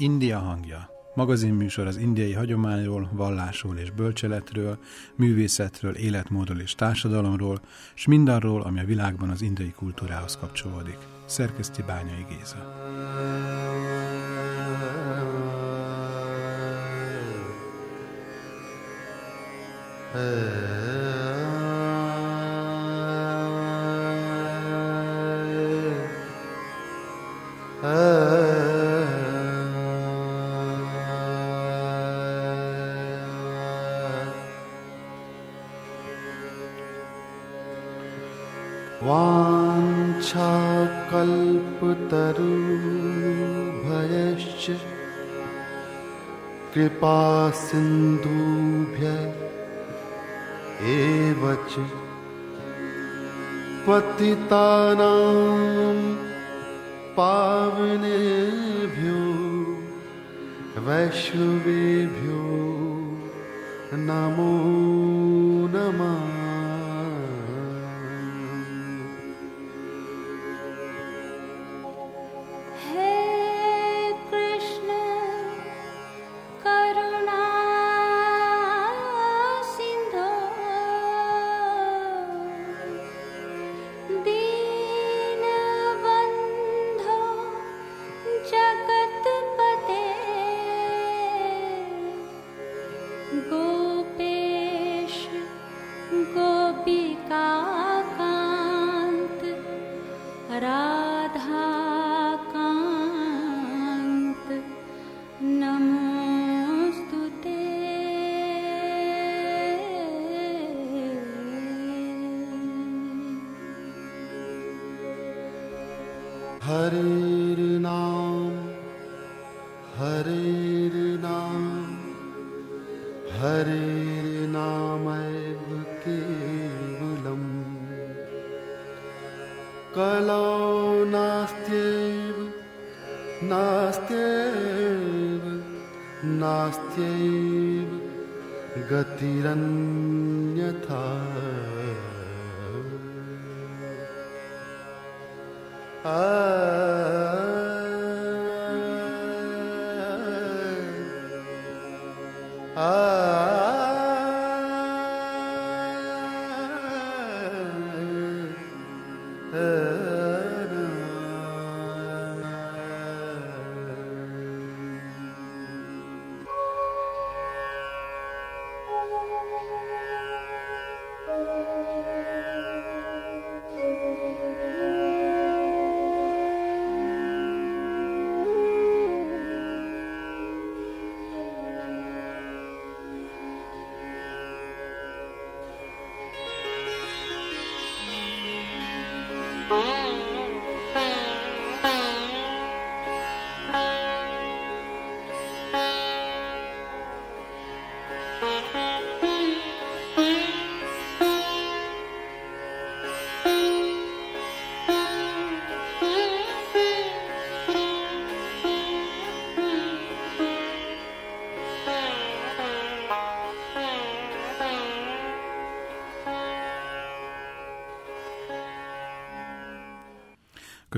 India hangja. Magazinműsor az indiai hagyományról, vallásról és bölcseletről, művészetről, életmódról és társadalomról, s mindarról, ami a világban az indiai kultúrához kapcsolódik. Szerkeszti Bányai Géza. Uh...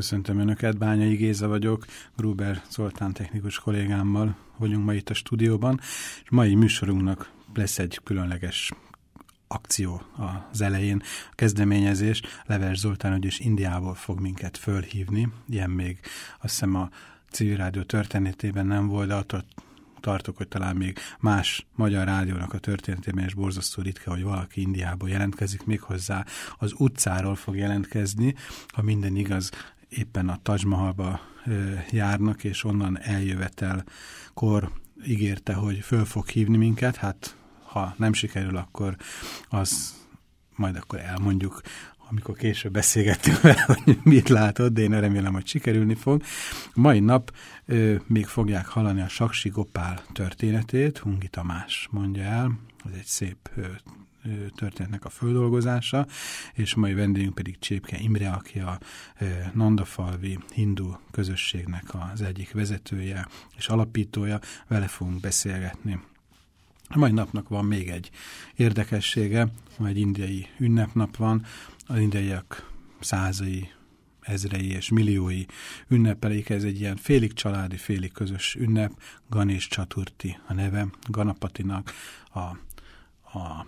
Köszöntöm Önöket, Bányai Géza vagyok, Gruber Zoltán technikus kollégámmal vagyunk ma itt a stúdióban, és mai műsorunknak lesz egy különleges akció az elején, a kezdeményezés. Leves Zoltán, hogy is Indiából fog minket fölhívni, ilyen még azt hiszem a civil rádió történetében nem volt, de attól tartok, hogy talán még más magyar rádiónak a történetében is borzasztó ritka, hogy valaki Indiából jelentkezik, méghozzá az utcáról fog jelentkezni, ha minden igaz, éppen a Taj Mahalba járnak, és onnan eljövetelkor ígérte, hogy föl fog hívni minket, hát ha nem sikerül, akkor az majd akkor elmondjuk, amikor később beszélgettünk vele, hogy mit látod, de én remélem, hogy sikerülni fog. Mai nap ö, még fogják hallani a Saksi Gopál történetét, Hungi Tamás mondja el, ez egy szép ö, történetnek a földolgozása, és mai vendégünk pedig Csépke Imre, aki a Nandafalvi hindu közösségnek az egyik vezetője és alapítója, vele fogunk beszélgetni. A mai napnak van még egy érdekessége, egy indiai ünnepnap van, az indiaiak százai ezrei és milliói ünnepelik. Ez egy ilyen félig családi, félig közös ünnep. Ganesh Chaturti a neve, Ganapatinak a, a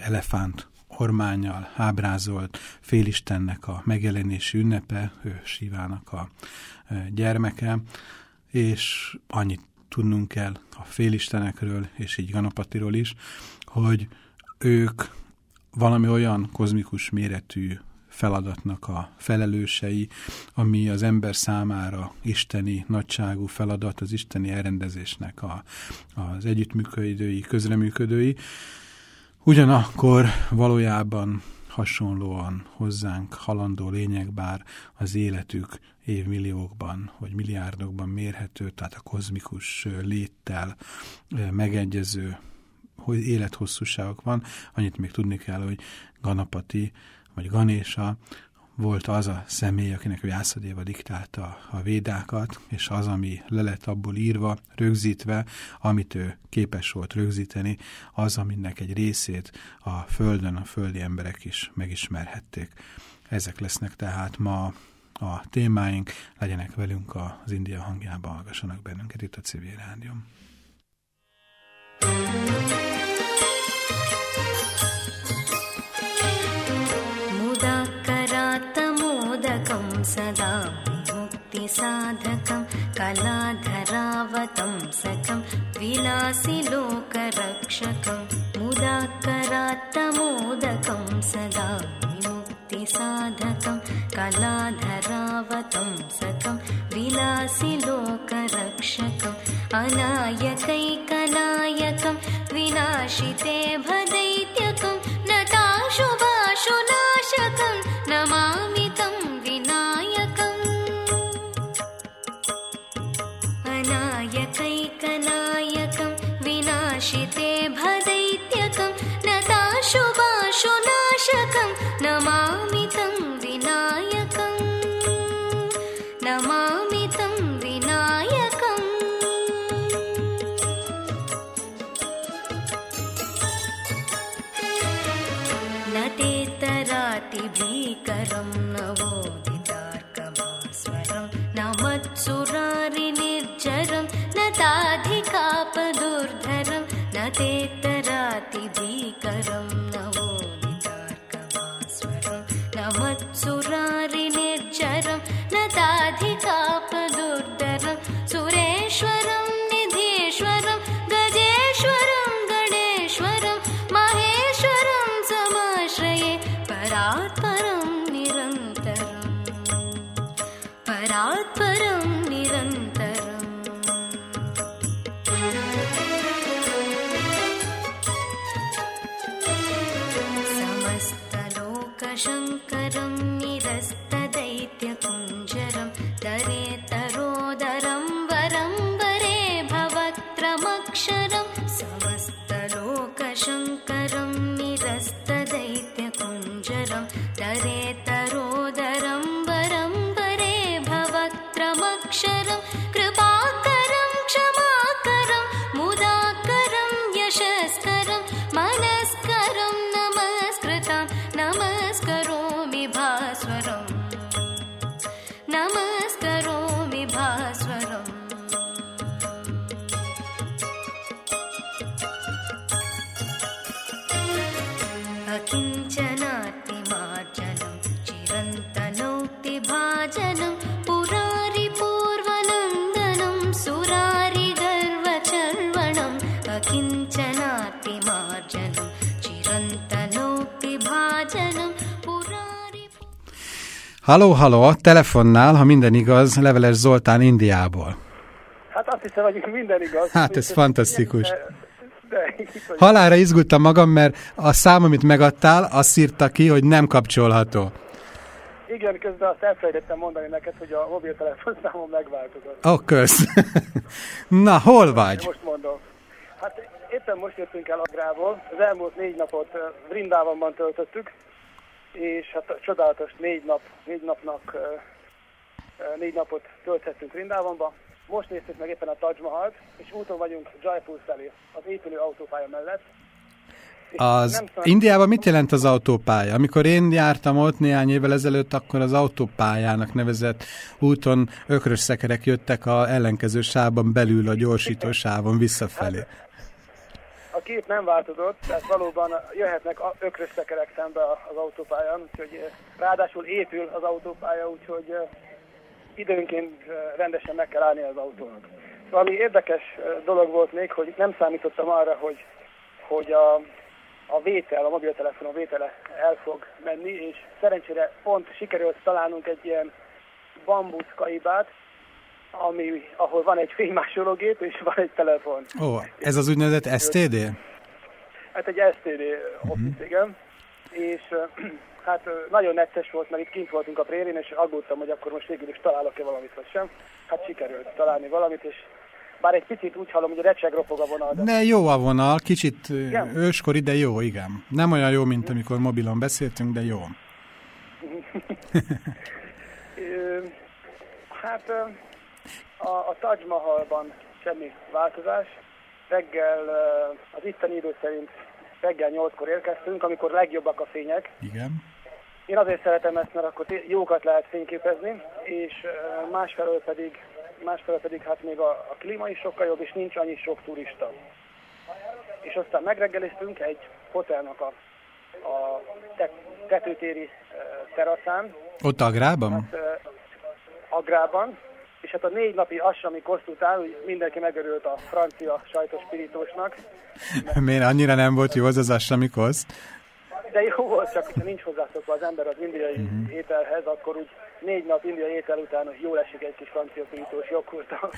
elefánt ormányjal ábrázolt félistennek a megjelenési ünnepe, ő Sivának a gyermeke, és annyit tudnunk kell a félistenekről, és így Ganapatiról is, hogy ők valami olyan kozmikus méretű feladatnak a felelősei, ami az ember számára isteni nagyságú feladat, az isteni elrendezésnek a, az együttműködői, közreműködői. Ugyanakkor valójában hasonlóan hozzánk halandó lények, bár az életük évmilliókban vagy milliárdokban mérhető, tehát a kozmikus léttel megegyező élethosszúságok van. Annyit még tudni kell, hogy Ganapati vagy Ganésa volt az a személy, akinek Jászadéva diktálta a védákat, és az, ami le lett abból írva, rögzítve, amit ő képes volt rögzíteni, az, aminek egy részét a Földön a földi emberek is megismerhették. Ezek lesznek tehát ma a témáink, legyenek velünk az India hangjában, hallgassanak bennünket itt a Civil Rádium. सदा मुक्तिसाधकं कलाधरावतं सकं मुदा करात्तमोदकं सदा मुक्तिसाधकं कलाधरावतं सकं विलासिलोकरक्षकम् अनायकैकनायकं विनाशिते भदैत्यकम् नताशुभाशुनाशकं नमामि तं विनायकम्। नमामि तं विनायकम्। न तेतरातिभीकरं नवोदितार्कभास्वरं न मत्सुरारिनिर्जरं न ताधिकापदुर्धरं न तेतरातिभीकरं न सुरेश्वरम् Halló, halló, a telefonnál, ha minden igaz, Leveles Zoltán Indiából. Hát azt hiszem, hogy minden igaz. Hát, ez fantasztikus. Halára izgultam magam, mert a szám, amit megadtál, azt írta ki, hogy nem kapcsolható. igen, közben azt elfelejtettem mondani neked, hogy a mobiltelefonszámom megváltozott. Ó, oh, kösz. Na, hol vagy? Most mondom. Hát éppen most jöttünk el Agrából. Az elmúlt négy napot Vrindávamban töltöttük, és hát csodálatos négy, nap, négy napnak négy napot tölthettünk Vrindávamba. Most néztük meg éppen a Taj Mahalt, és úton vagyunk Jaipur felé, az épülő autópálya mellett. Az tudom. Indiában mit jelent az autópálya? Amikor én jártam ott néhány évvel ezelőtt, akkor az autópályának nevezett úton ökrös szekerek jöttek a ellenkező sávban belül a gyorsító sávon visszafelé. A kép nem változott, tehát valóban jöhetnek a- ökrös szekerek szembe az autópályán, úgyhogy eh, ráadásul épül az autópálya, úgyhogy eh, időnként eh, rendesen meg kell állni az autónak. Valami érdekes eh, dolog volt még, hogy nem számítottam arra, hogy, hogy a, a vétel, a mobiltelefonon vétele el fog menni, és szerencsére pont sikerült találnunk egy ilyen bambusz kaibát, ami, ahol van egy fénymásológép és van egy telefon. Ó, ez az úgynevezett STD? Hát egy STD office, igen. És hát nagyon necces volt, mert itt kint voltunk a prérén, és aggódtam, hogy akkor most végül is találok-e valamit, vagy sem. Hát sikerült találni valamit, és bár egy picit úgy hallom, hogy recseg ropog a vonal, de De jó a vonal, kicsit Igen. őskori, de jó, igen. Nem olyan jó, mint amikor mobilon beszéltünk, de jó. Hát a, a Taj Mahalban semmi változás. Reggel, ö, az itteni idő szerint reggel 8-kor érkeztünk, amikor legjobbak a fények. Igen. Én azért szeretem ezt, mert akkor jókat lehet fényképezni, és ö, másfelől pedig, másfelől pedig hát még a, a klíma is sokkal jobb, és nincs annyi sok turista. És aztán megreggeliztünk egy hotelnak a, a te- tetőtéri ö, teraszán, Ott Agrában? ö, Agrában, és hát a négy napi assami koszt után úgy mindenki megörült a francia sajtos spirítósnak, Miért annyira nem volt jó az az assamikosz? de jó volt, csak hogyha nincs hozzászokva az ember az indiai uh-huh. ételhez, akkor úgy négy nap indiai étel után jól esik egy kis francia pirítós joghurta.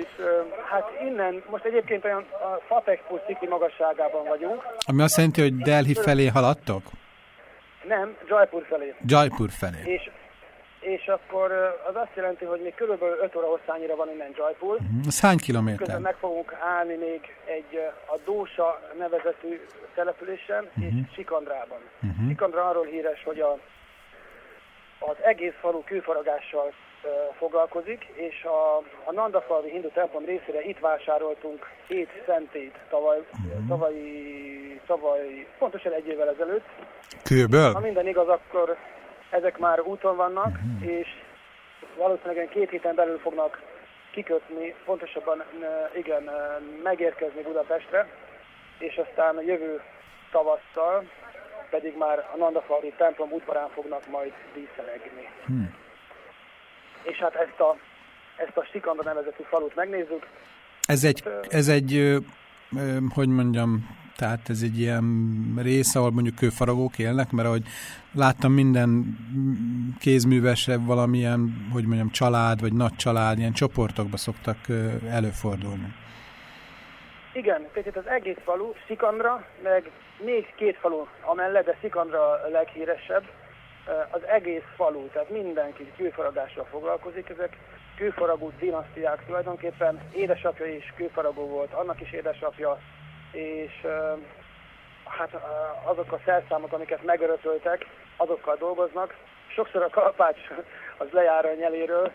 és hát innen, most egyébként olyan a Fatexpo szikli magasságában vagyunk, Ami azt jelenti, hogy Delhi felé haladtok? nem, Jaipur felé. Jaipur felé. És, és akkor az azt jelenti, hogy még körülbelül 5 óra hosszányira van innen Jaipur, Ez hány Közben kilométer? meg fogunk állni még egy a Dósa nevezetű településen uh-huh. és Sikandrában. Uh-huh. Sikandra arról híres, hogy a, az egész falu kőfaragással ö, foglalkozik, és a, a Nandafalvi hindu templom részére itt vásároltunk hét szentét tavaly, uh-huh. tavalyi, tavaly, pontosan egy évvel ezelőtt. Kőből? Ha minden igaz, akkor ezek már úton vannak, és valószínűleg két héten belül fognak kikötni, pontosabban igen, megérkezni Budapestre, és aztán a jövő tavasszal pedig már a Nandafalvi templom udvarán fognak majd díszelegni. Hmm. És hát ezt a, ezt a Sikanda nevezetű falut megnézzük. Ez egy, ez egy hogy mondjam, tehát ez egy ilyen rész, ahol mondjuk kőfaragók élnek, mert ahogy láttam minden kézművesre valamilyen, hogy mondjam, család, vagy nagy család, ilyen csoportokba szoktak előfordulni. Igen, tehát az egész falu, Szikandra, meg még két falu amellett, de Szikandra a leghíresebb, az egész falu, tehát mindenki kőfaragással foglalkozik, ezek kőfaragó dinasztiák tulajdonképpen, édesapja is kőfaragó volt, annak is édesapja, és hát azok a szerszámok, amiket megörököltek, azokkal dolgoznak. Sokszor a kalapács az lejár a nyeléről,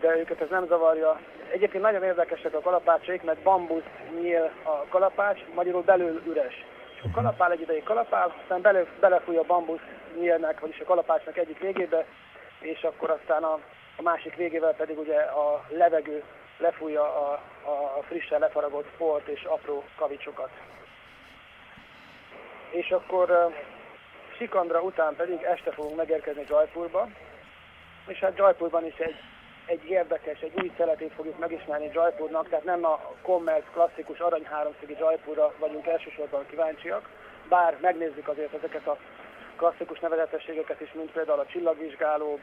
de őket ez nem zavarja. Egyébként nagyon érdekesek a kalapácsaik, mert bambusz nyíl a kalapács, magyarul belül üres. És a kalapál egy ideig kalapál, aztán bele, belefúj a bambusz nyílnek, vagyis a kalapácsnak egyik végébe, és akkor aztán a, a másik végével pedig ugye a levegő lefújja a, a frissen lefaragott port és apró kavicsokat. És akkor Sikandra után pedig este fogunk megérkezni Jaipurba, és hát Jaipurban is egy, egy érdekes, egy új szeletét fogjuk megismerni Jaipurnak, tehát nem a commerce klasszikus arany háromszögi Jaipurra vagyunk elsősorban kíváncsiak, bár megnézzük azért ezeket a klasszikus nevezetességeket is, mint például a csillagvizsgáló,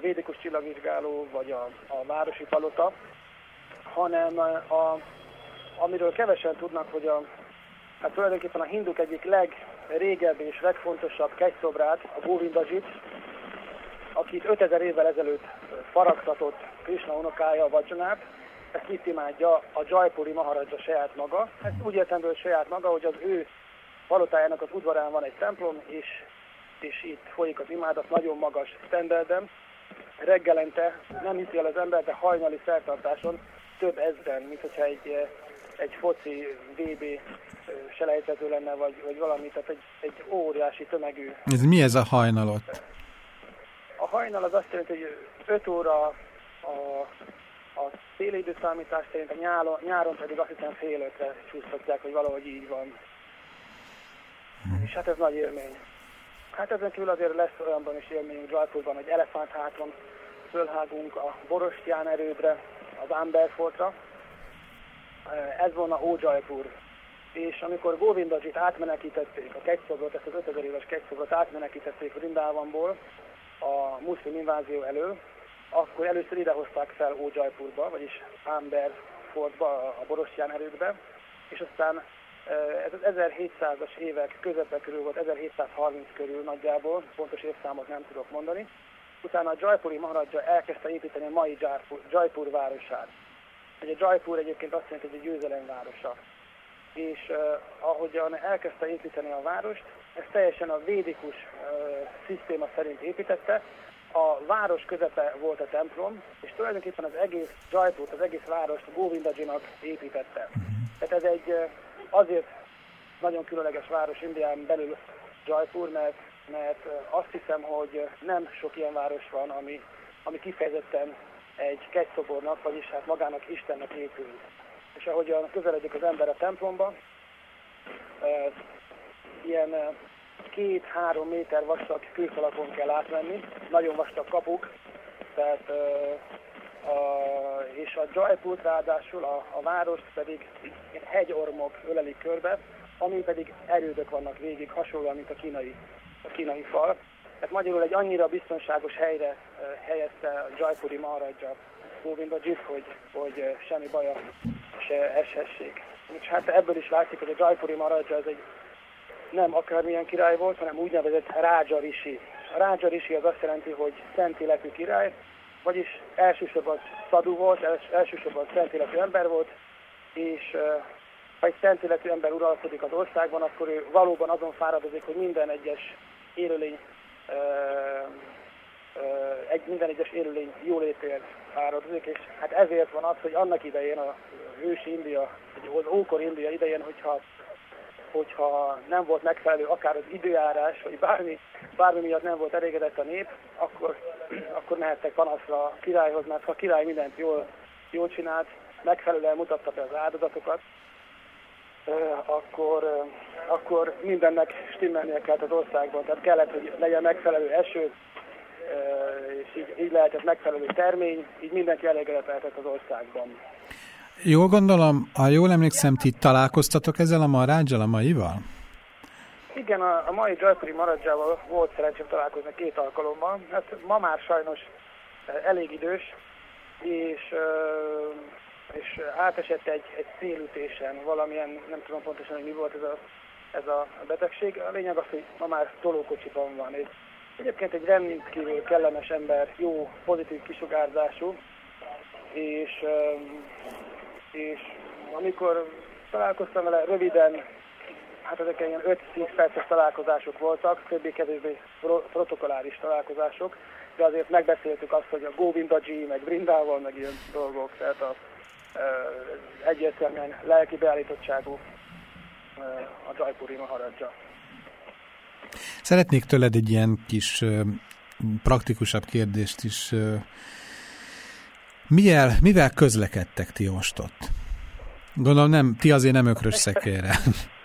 védikus csillagvizsgáló, vagy a, a városi palota, hanem a, amiről kevesen tudnak, hogy a, hát tulajdonképpen a hinduk egyik legrégebbi és legfontosabb kegyszobrát, a Govindajit, akit 5000 évvel ezelőtt faragtatott Krishna unokája, Vajjanát, ezt itt imádja a Jaipuri Maharaja saját maga. Ezt úgy értem, hogy saját maga, hogy az ő palotájának az udvarán van egy templom, és, és itt folyik az imádat nagyon magas standarden. Reggelente nem hiszi el az ember, de hajnali szertartáson több ezren, mint hogyha egy, egy foci VB ö, selejtező lenne, vagy, vagy valami, tehát egy, egy óriási tömegű. Ez mi ez a hajnalot? A hajnal az azt jelenti, hogy 5 óra a, a téli időszámítás szerint, a nyáron, nyáron pedig azt hiszem fél ötre csúsztatják, hogy valahogy így van. És hát ez nagy élmény. Hát ezen kívül azért lesz olyanban is élményünk Jaipurban, hogy elefántháton fölhágunk a Borostyán erődre, az Amberfortra. Ez volna Ó Jaipur. És amikor Govindajit átmenekítették, a kegyszobrot, ezt az 5000 éves kegyszobrot átmenekítették Vrindávamból a muszlim invázió elől, akkor először idehozták fel Ó Jaipurba, vagyis Amberfortba, a Borostyán erődbe, és aztán ez az 1700-as évek közepe körül volt, 1730 körül nagyjából, pontos évszámot nem tudok mondani. Utána a Jaipuri Maharaja elkezdte építeni a mai Jaipur, Jaipur városát. Ugye Jaipur egyébként azt jelenti, hogy egy győzelem városa. És uh, ahogyan elkezdte építeni a várost, ez teljesen a védikus uh, szisztéma szerint építette. A város közepe volt a templom, és tulajdonképpen az egész Jaipurt, az egész várost Govindajinak építette. Tehát ez egy azért nagyon különleges város Indián belül Jaipur, mert, mert uh, azt hiszem, hogy nem sok ilyen város van, ami, ami kifejezetten egy kegyszobornak, vagyis hát magának Istennek épül. És ahogyan közeledik az ember a templomba, ilyen uh, két-három méter vastag kőfalakon kell átmenni, nagyon vastag kapuk, tehát uh, a, és a Jaipur ráadásul a, a várost pedig hegyormok ölelik körbe, amin pedig erődök vannak végig, hasonlóan, mint a kínai, a kínai fal. Tehát magyarul egy annyira biztonságos helyre helyezte a Jaipuri Maharaja Govindajit, hogy, hogy semmi baja se eshessék. És hát ebből is látszik, hogy a Jaipuri Maharaja ez egy nem akármilyen király volt, hanem úgynevezett Rája Rishi. A Rája Rishi az azt jelenti, hogy szent életű király, vagyis elsősorban szadú volt, els, elsősorban szent életű ember volt, és ha egy szent életű ember uralkodik az országban, akkor ő valóban azon fáradozik, hogy minden egyes élőlény egy minden egyes élőlény jólétért fáradozik, és hát ezért van az, hogy annak idején a ősi India, az ókor India idején, hogyha hogyha nem volt megfelelő akár az időjárás, vagy bármi, bármi miatt nem volt elégedett a nép, akkor, akkor mehettek panaszra a királyhoz, mert ha a király mindent jól, jól csinált, megfelelően mutatta be az áldozatokat, akkor, akkor mindennek stimmelnie kellett az országban. Tehát kellett, hogy legyen megfelelő eső, és így, így lehetett megfelelő termény, így mindenki elégedett lehetett az országban. Jól gondolom, ha jól emlékszem, ti találkoztatok ezzel a marádzsal, a maival? Igen, a, a mai Jaipuri Maradzsával volt szerencsém találkozni két alkalommal. Hát ma már sajnos elég idős, és, és átesett egy, egy szélütésen, valamilyen, nem tudom pontosan, hogy mi volt ez a, ez a betegség. A lényeg az, hogy ma már tolókocsiban van. És egyébként egy rendkívül kellemes ember, jó, pozitív kisugárzású, és és amikor találkoztam vele röviden, hát ezek ilyen 5-10 perces találkozások voltak, többé-kevésbé protokoláris találkozások, de azért megbeszéltük azt, hogy a Govindaji, meg Brindával, meg ilyen dolgok, tehát a, egyértelműen lelki beállítottságú a Jaipuri Maharaja. Szeretnék tőled egy ilyen kis praktikusabb kérdést is mivel, mivel közlekedtek ti most ott? Gondolom nem, ti azért nem ökrös szekére.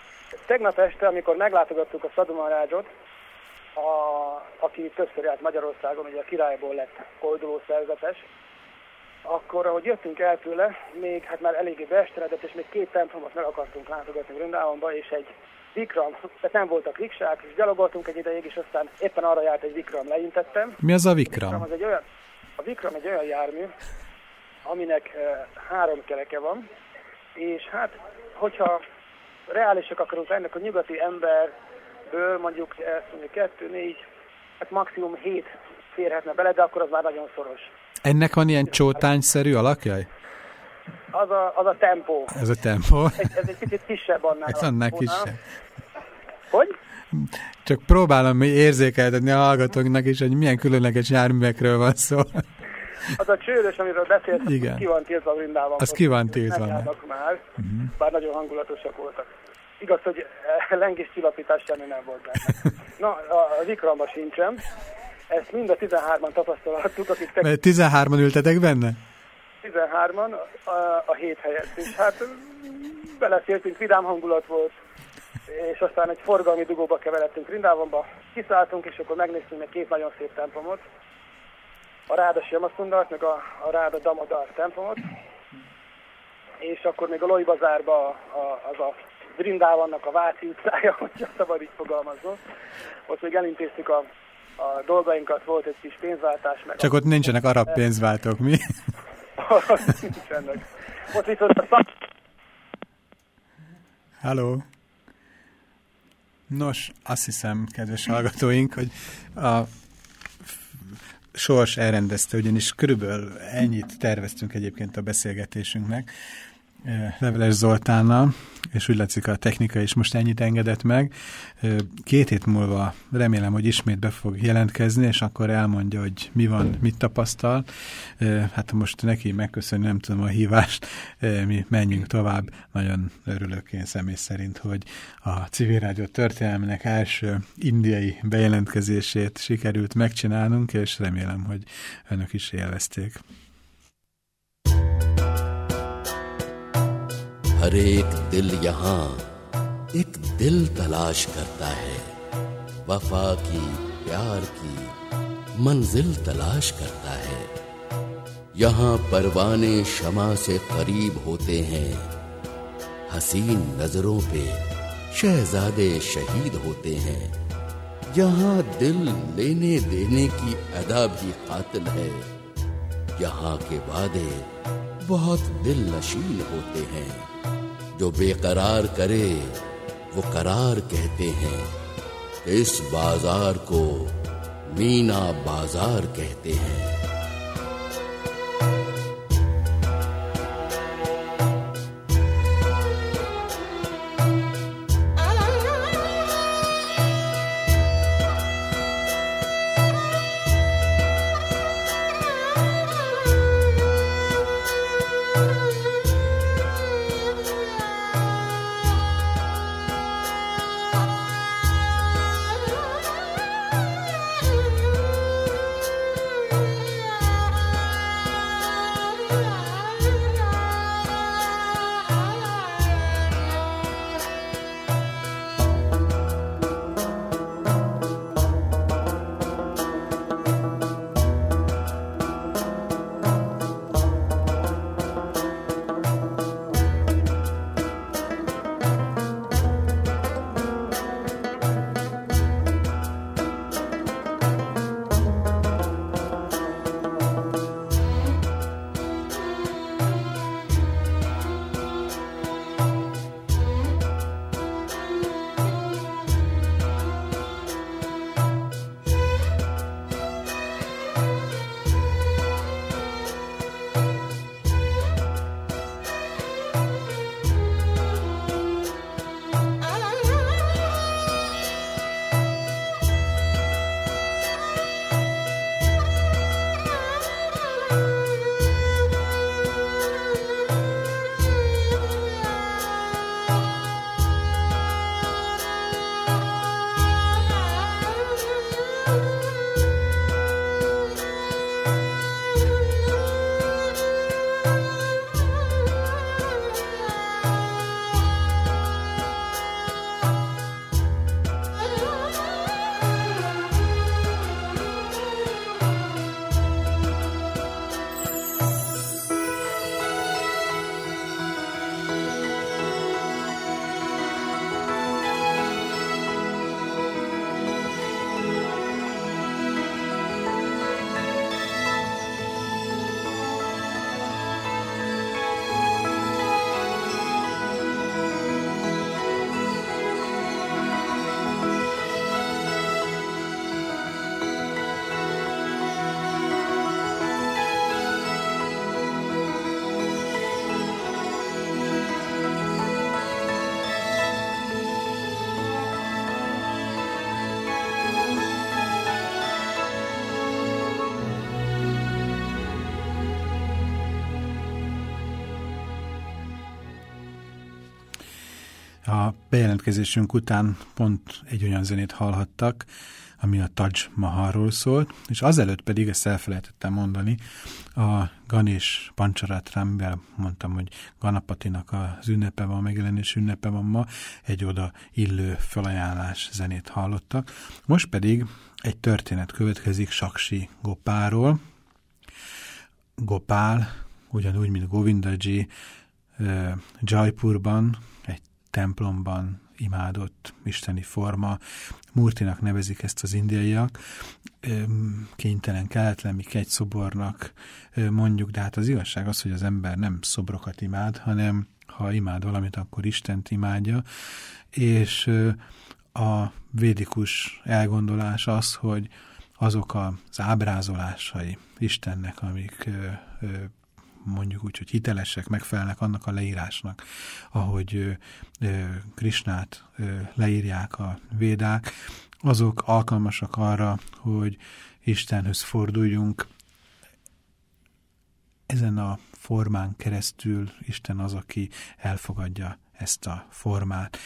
Tegnap este, amikor meglátogattuk a Szadumarácsot, a, aki többször járt Magyarországon, ugye a királyból lett kolduló szerzetes, akkor, ahogy jöttünk el tőle, még hát már eléggé beesteredett, és még két templomot meg akartunk látogatni Vrindávonba, és egy Vikram, tehát nem voltak riksák, és gyalogoltunk egy ideig, és aztán éppen arra járt egy Vikram, leintettem. Mi az a Vikram? Vikram az egy olyan, a Vikram egy olyan jármű, aminek három kereke van, és hát, hogyha reálisak akarunk ennek a nyugati emberből mondjuk ezt mondjuk kettő, négy, hát maximum hét férhetne bele, de akkor az már nagyon szoros. Ennek van ilyen csótányszerű alakja? Az a, az a tempó. Ez a tempó. Ez, ez egy kicsit kisebb annál. Ez annál kisebb. Hogy? Csak próbálom érzékeltetni a hallgatóknak is, hogy milyen különleges járművekről van szó. Az a csőrös, amiről beszéltem, Igen. ki van tiltva Vrindában. Az ki van tiltva, Nem már, bár nagyon hangulatosak voltak. Igaz, hogy eh, lengés csillapítás semmi nem volt benne. Na, a Vikramba sincsen. Ezt mind a 13-an tapasztalhattuk, akik tek- Mert 13-an ültetek benne? 13-an a, a hét helyett. És hát beleszéltünk, vidám hangulat volt, és aztán egy forgalmi dugóba keveredtünk Rindávonba, kiszálltunk, és akkor megnéztünk meg két nagyon szép templomot, a Ráda Siamaszundart, meg a, a Ráda Damodar templomot, és akkor még a Loi Bazárba a, a, az a Vrindávonnak a Váci utcája, hogyha szabad így fogalmaznom. Ott még elintéztük a, a dolgainkat, volt egy kis pénzváltás, meg Csak ott nincsenek arab pénzváltók, mi? nincsenek. Ott viszont a szak... Halló! Nos, azt hiszem, kedves hallgatóink, hogy a sors elrendezte, ugyanis körülbelül ennyit terveztünk egyébként a beszélgetésünknek Leveles Zoltánnal, és úgy látszik a technika is most ennyit engedett meg. Két hét múlva remélem, hogy ismét be fog jelentkezni, és akkor elmondja, hogy mi van, mit tapasztal. Hát most neki megköszönni, nem tudom a hívást, mi menjünk tovább. Nagyon örülök én személy szerint, hogy a civil rádió történelmének első indiai bejelentkezését sikerült megcsinálnunk, és remélem, hogy önök is élvezték. हर एक दिल यहाँ एक दिल तलाश करता है। वफा की, प्यार की मंजिल तलाश करता है। यहाँ परवाने शमा से करीब होते हैं। हसीन नज़रों पे शहजादे शहीद होते हैं। यहाँ दिल लेने देने की अदा भी कातिल है। यहाँ के वादे बहुत दिल नशीन होते हैं। जो बेकरार करे वो करार कहते हैं। इस बाज़ार को मीना बाज़ार कहते हैं। A bejelentkezésünk után pont egy olyan zenét hallhattak, ami a Taj Mahalról szólt, és azelőtt pedig, ezt elfelejtettem mondani, a Ganesh Pancharatramben mondtam, hogy Ganapatinak az ünnepe van, megjelenés ünnepe van ma, egy oda illő felajánlás zenét hallottak. Most pedig egy történet következik Saksi Gopáról. Gopál, ugyanúgy, mint Govindaji, Jaipurban, templomban imádott isteni forma. Murtinak nevezik ezt az indiaiak, kénytelen keletlen, mi egy szobornak mondjuk, de hát az igazság az, hogy az ember nem szobrokat imád, hanem ha imád valamit, akkor Istent imádja, és a védikus elgondolás az, hogy azok az ábrázolásai Istennek, amik mondjuk úgy, hogy hitelesek, megfelelnek annak a leírásnak, ahogy Krisnát leírják a védák, azok alkalmasak arra, hogy Istenhöz forduljunk. Ezen a formán keresztül Isten az, aki elfogadja ezt a formát.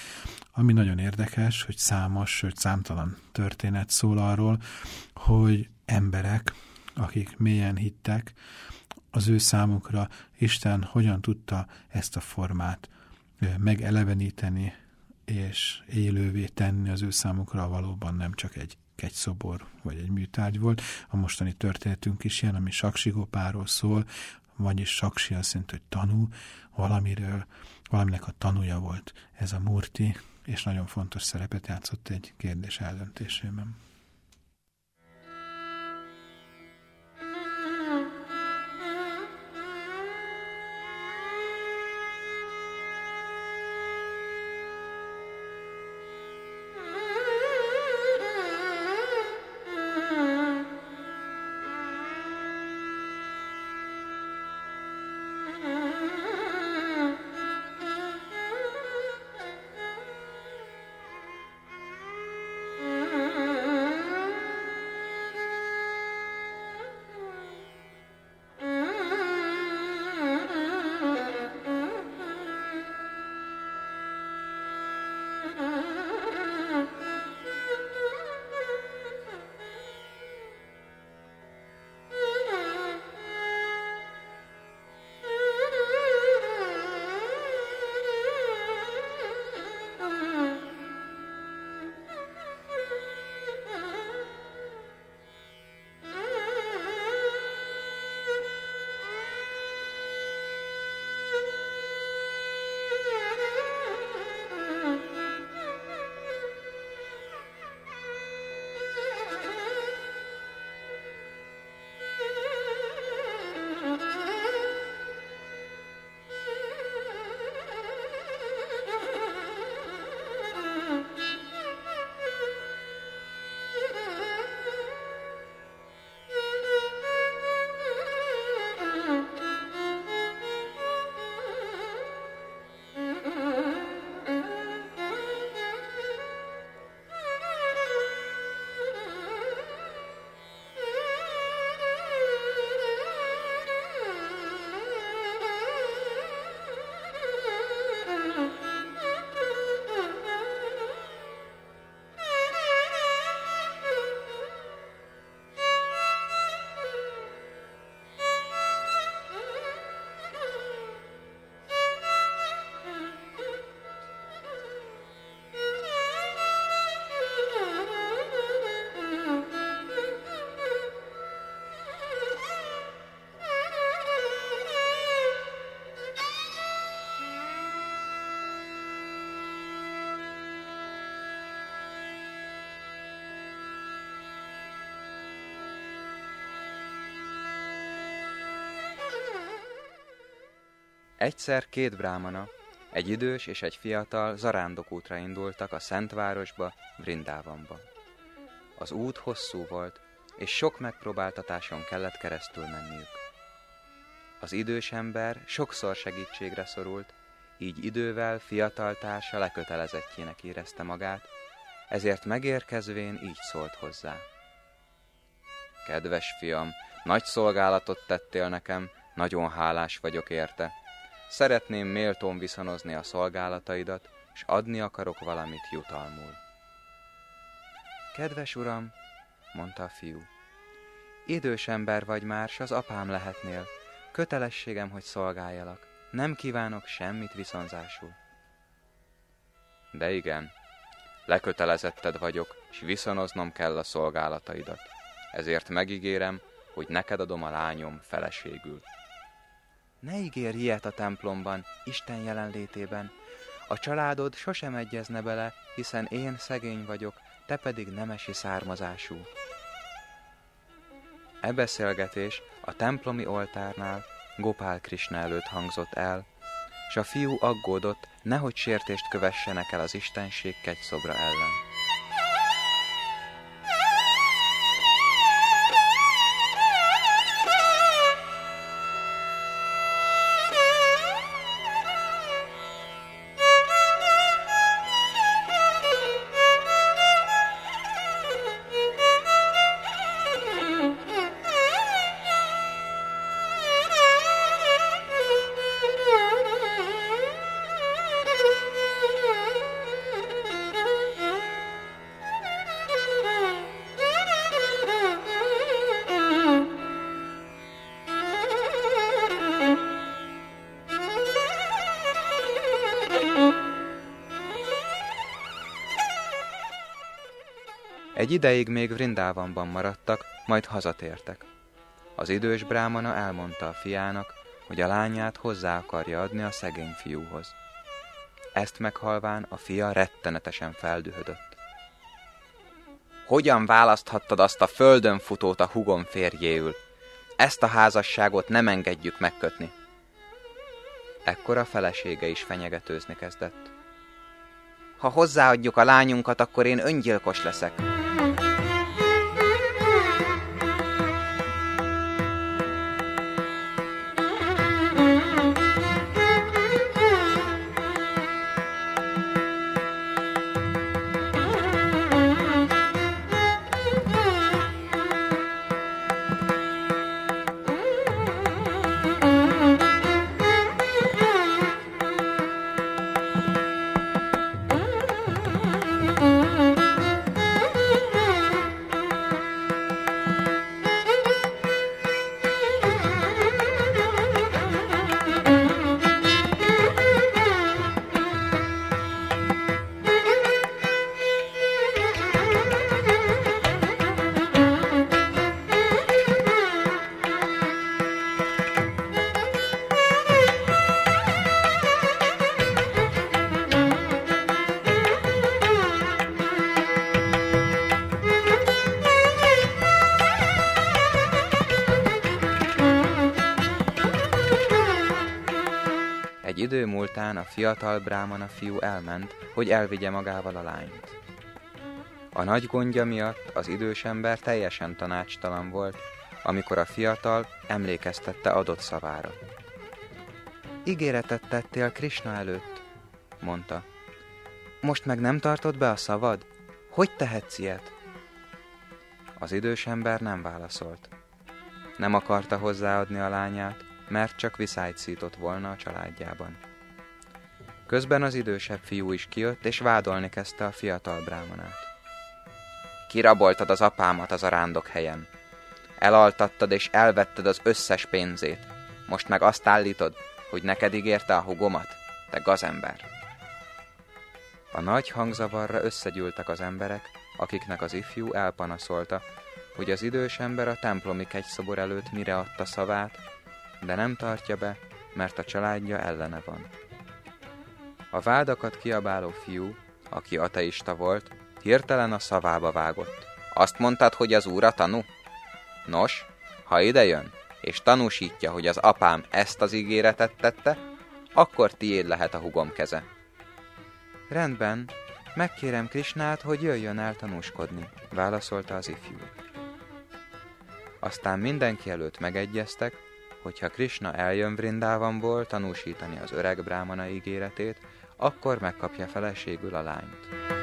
Ami nagyon érdekes, hogy számos, sőt számtalan történet szól arról, hogy emberek, akik mélyen hittek, az ő számukra Isten hogyan tudta ezt a formát megeleveníteni és élővé tenni az ő számukra valóban nem csak egy szobor vagy egy műtárgy volt. A mostani történetünk is ilyen, ami saksigopáról szól, vagyis saksi azt jelenti, hogy tanú, valamiről, valaminek a tanúja volt ez a Murti, és nagyon fontos szerepet játszott egy kérdés eldöntésében. Egyszer két brámana, egy idős és egy fiatal zarándokútra indultak a Szentvárosba, Vrindávamba. Az út hosszú volt, és sok megpróbáltatáson kellett keresztül menniük. Az idős ember sokszor segítségre szorult, így idővel fiatal társa lekötelezettjének érezte magát, ezért megérkezvén így szólt hozzá. Kedves fiam, nagy szolgálatot tettél nekem, nagyon hálás vagyok érte. Szeretném méltón viszonozni a szolgálataidat, és adni akarok valamit jutalmul. Kedves uram, mondta a fiú, idős ember vagy már, s az apám lehetnél. Kötelességem, hogy szolgáljalak. Nem kívánok semmit viszonzásul. De igen, lekötelezetted vagyok, és viszonoznom kell a szolgálataidat. Ezért megígérem, hogy neked adom a lányom feleségül. Ne ígérj ilyet a templomban, Isten jelenlétében. A családod sosem egyezne bele, hiszen én szegény vagyok, te pedig nemesi származású. E beszélgetés a templomi oltárnál Gopál Krishna előtt hangzott el, és a fiú aggódott, nehogy sértést kövessenek el az istenség kegyszobra ellen. Ideig még Vrindávamban maradtak, majd hazatértek. Az idős brámana elmondta a fiának, hogy a lányát hozzá akarja adni a szegény fiúhoz. Ezt meghalván a fia rettenetesen feldühödött. Hogyan választhattad azt a földön futót a hugom férjéül? Ezt a házasságot nem engedjük megkötni. Ekkor a felesége is fenyegetőzni kezdett. Ha hozzáadjuk a lányunkat, akkor én öngyilkos leszek. Fiatal brámana fiú elment, hogy elvigye magával a lányt. A nagy gondja miatt az idős ember teljesen tanácstalan volt, amikor a fiatal emlékeztette adott szavára. Ígéretet tettél Krishna előtt, mondta. Most meg nem tartod be a szavad? Hogy tehetsz ilyet? Az idős ember nem válaszolt. Nem akarta hozzáadni a lányát, mert csak viszályt szított volna a családjában. Közben az idősebb fiú is kijött, és vádolni kezdte a fiatal brámanát. Kiraboltad az apámat az arándok helyen. Elaltattad és elvetted az összes pénzét. Most meg azt állítod, hogy neked ígérte a hugomat, te gazember. A nagy hangzavarra összegyűltek az emberek, akiknek az ifjú elpanaszolta, hogy az idős ember a templomi kegyszobor előtt mire adta szavát, de nem tartja be, mert a családja ellene van. A vádakat kiabáló fiú, aki ateista volt, hirtelen a szavába vágott. Azt mondtad, hogy az úr a tanú? Nos, ha ide jön, és tanúsítja, hogy az apám ezt az ígéretet tette, akkor tiéd lehet a hugom keze. Rendben, megkérem Krisnát, hogy jöjjön el tanúskodni, válaszolta az ifjú. Aztán mindenki előtt megegyeztek, hogyha Krishna eljön Vrindávamból tanúsítani az öreg brámana ígéretét, akkor megkapja feleségül a lányt.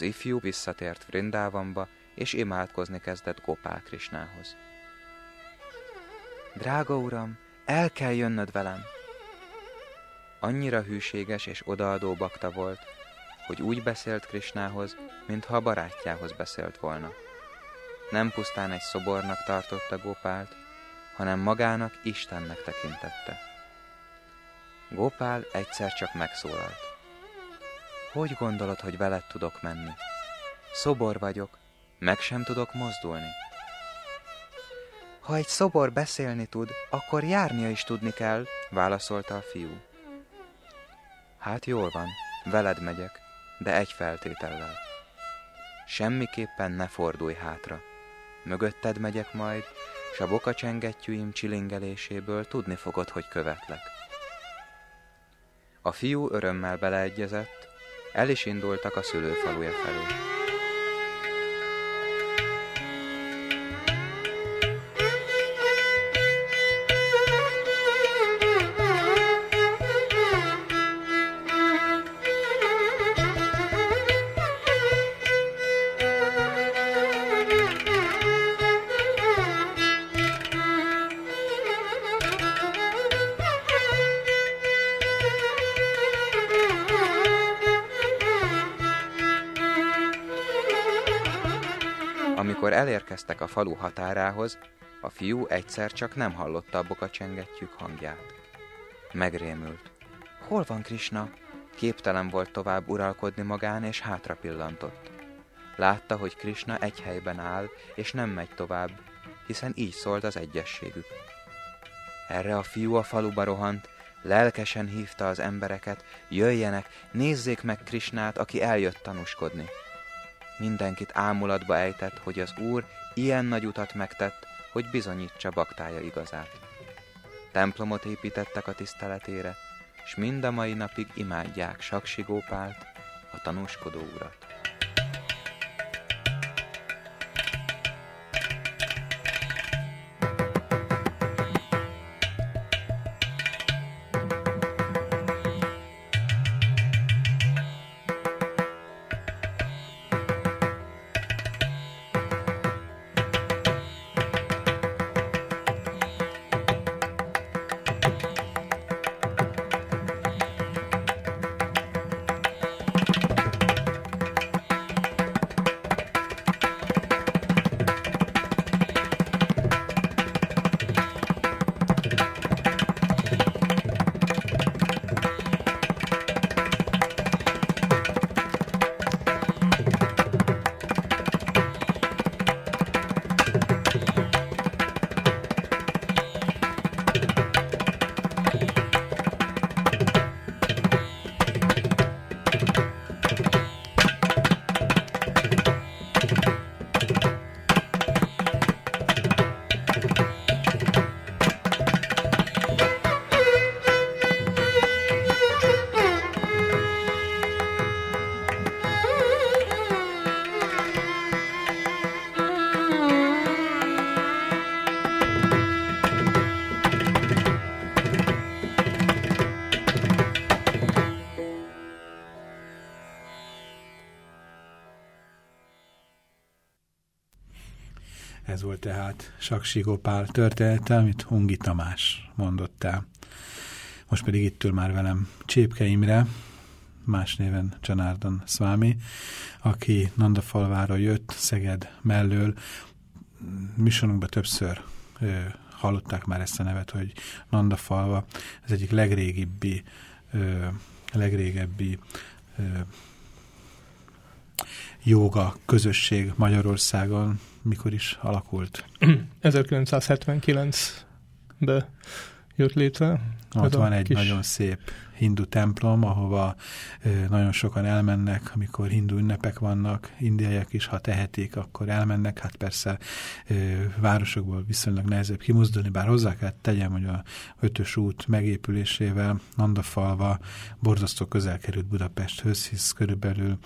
Az ifjú visszatért Vrindávamba, és imádkozni kezdett Gopál Krisnához. Drága uram, el kell jönnöd velem! Annyira hűséges és odaadó bakta volt, hogy úgy beszélt Krisnához, mintha barátjához beszélt volna. Nem pusztán egy szobornak tartotta Gopált, hanem magának Istennek tekintette. Gopál egyszer csak megszólalt. Hogy gondolod, hogy veled tudok menni? Szobor vagyok, meg sem tudok mozdulni. Ha egy szobor beszélni tud, akkor járnia is tudni kell, válaszolta a fiú. Hát jól van, veled megyek, de egy feltétellel. Semmiképpen ne fordulj hátra. Mögötted megyek majd, s a bokacsengettyűim csilingeléséből tudni fogod, hogy követlek. A fiú örömmel beleegyezett, el is indultak a szülőfaluja felé. Amikor elérkeztek a falu határához, a fiú egyszer csak nem hallotta a bokacsengettyűk hangját. Megrémült. Hol van Krisna? Képtelen volt tovább uralkodni magán, és hátra pillantott. Látta, hogy Krisna egy helyben áll, és nem megy tovább, hiszen így szólt az egyességük. Erre a fiú a faluba rohant, lelkesen hívta az embereket, jöjjenek, nézzék meg Krisnát, aki eljött tanúskodni mindenkit ámulatba ejtett, hogy az Úr ilyen nagy utat megtett, hogy bizonyítsa baktája igazát. Templomot építettek a tiszteletére, s mind a mai napig imádják Saksigópált, a tanúskodó urat. Tehát Saksi Gopál története, amit Hungi Tamás mondott el. Most pedig itt ül már velem Csépke Imre, más néven Csanárdan Szvámi, aki Nandafalvára jött, Szeged mellől. Műsorunkban többször ö, hallották már ezt a nevet, hogy Nandafalva, ez egyik legrégebbi, ö, legrégebbi ö, jóga közösség Magyarországon, mikor is alakult? 1979-ben jött létre. Ott van egy kis... nagyon szép hindu templom, ahova nagyon sokan elmennek, amikor hindu ünnepek vannak, indiaiak is, ha tehetik, akkor elmennek. Hát persze városokból viszonylag nehezebb kimozdulni, bár hozzá kell tegyem, hogy a ötös út megépülésével Nandafalva borzasztó közel került Budapesthöz, hisz körülbelül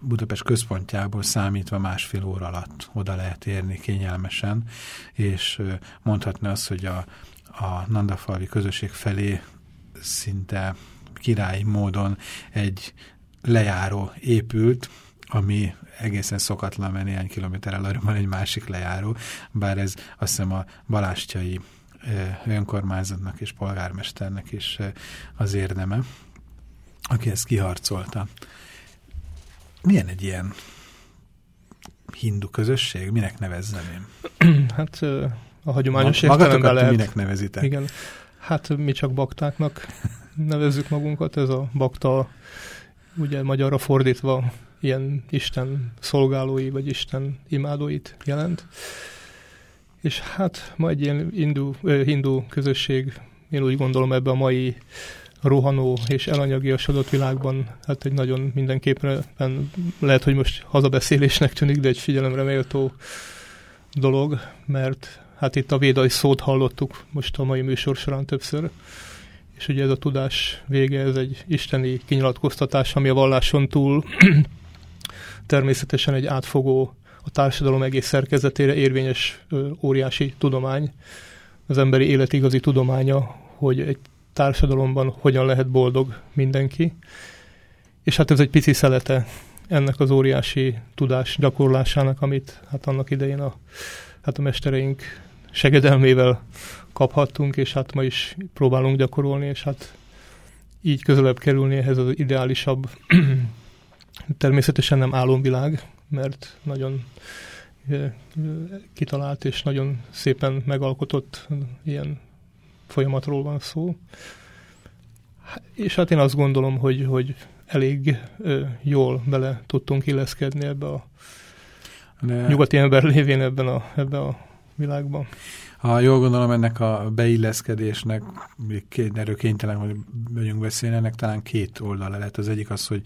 Budapest központjából számítva másfél óra alatt oda lehet érni kényelmesen, és mondhatni azt, hogy a a Nandafalvi közösség felé szinte királyi módon egy lejáró épült, ami egészen szokatlan, mert néhány kilométerrel arra van egy másik lejáró, bár ez azt hiszem a balástyai önkormányzatnak és polgármesternek is az érdeme, aki ezt kiharcolta. Milyen egy ilyen hindu közösség? Minek nevezzem én? Hát a hagyományos Ma, értelemben lehet. minek nevezitek? Igen. Hát mi csak baktáknak nevezzük magunkat, ez a bakta, ugye magyarra fordítva ilyen Isten szolgálói, vagy Isten imádóit jelent. És hát ma egy ilyen hindu, hindu közösség, én úgy gondolom ebbe a mai rohanó és elanyagiasodott világban, hát egy nagyon mindenképpen lehet, hogy most hazabeszélésnek tűnik, de egy figyelemre méltó dolog, mert hát itt a védai szót hallottuk most a mai műsor során többször, és ugye ez a tudás vége, ez egy isteni kinyilatkoztatás, ami a valláson túl természetesen egy átfogó, a társadalom egész szerkezetére érvényes óriási tudomány, az emberi élet igazi tudománya, hogy egy társadalomban hogyan lehet boldog mindenki. És hát ez egy pici szelete ennek az óriási tudás gyakorlásának, amit hát annak idején a, hát a mestereink segedelmével kaphattunk, és hát ma is próbálunk gyakorolni, és hát így közelebb kerülni ehhez az ideálisabb, természetesen nem álomvilág, mert nagyon kitalált és nagyon szépen megalkotott ilyen folyamatról van szó. És hát én azt gondolom, hogy, hogy elég ö, jól bele tudtunk illeszkedni ebbe a De... nyugati ember lévén ebben a, ebben a világban. Ha jól gondolom, ennek a beilleszkedésnek, erről kénytelen, hogy vagyunk beszélni, ennek talán két oldala lehet. Az egyik az, hogy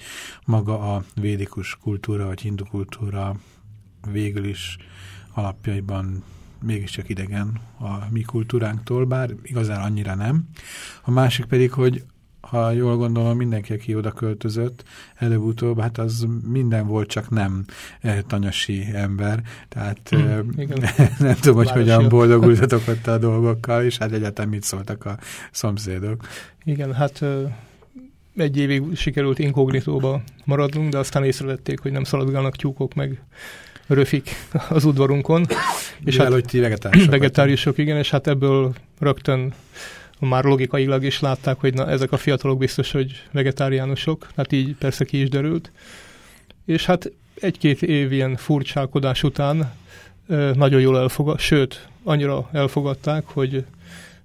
maga a védikus kultúra, vagy hindu kultúra végül is alapjaiban mégiscsak idegen a mi kultúránktól, bár igazán annyira nem. A másik pedig, hogy ha jól gondolom, mindenki, aki oda költözött, előbb-utóbb, hát az minden volt, csak nem eh, tanyasi ember. Tehát hmm, nem tudom, hogy hogyan boldogultatok ott a dolgokkal, és hát egyáltalán mit szóltak a szomszédok. Igen, hát egy évig sikerült inkognitóba maradnunk, de aztán észrevették, hogy nem szaladgálnak tyúkok meg röfik az udvarunkon. és hát, hogy ti vegetárisok. Vegetárisok, igen, és hát ebből rögtön már logikailag is látták, hogy na, ezek a fiatalok biztos, hogy vegetáriánusok, hát így persze ki is derült. És hát egy-két év ilyen furcsálkodás után nagyon jól elfogad, sőt, annyira elfogadták, hogy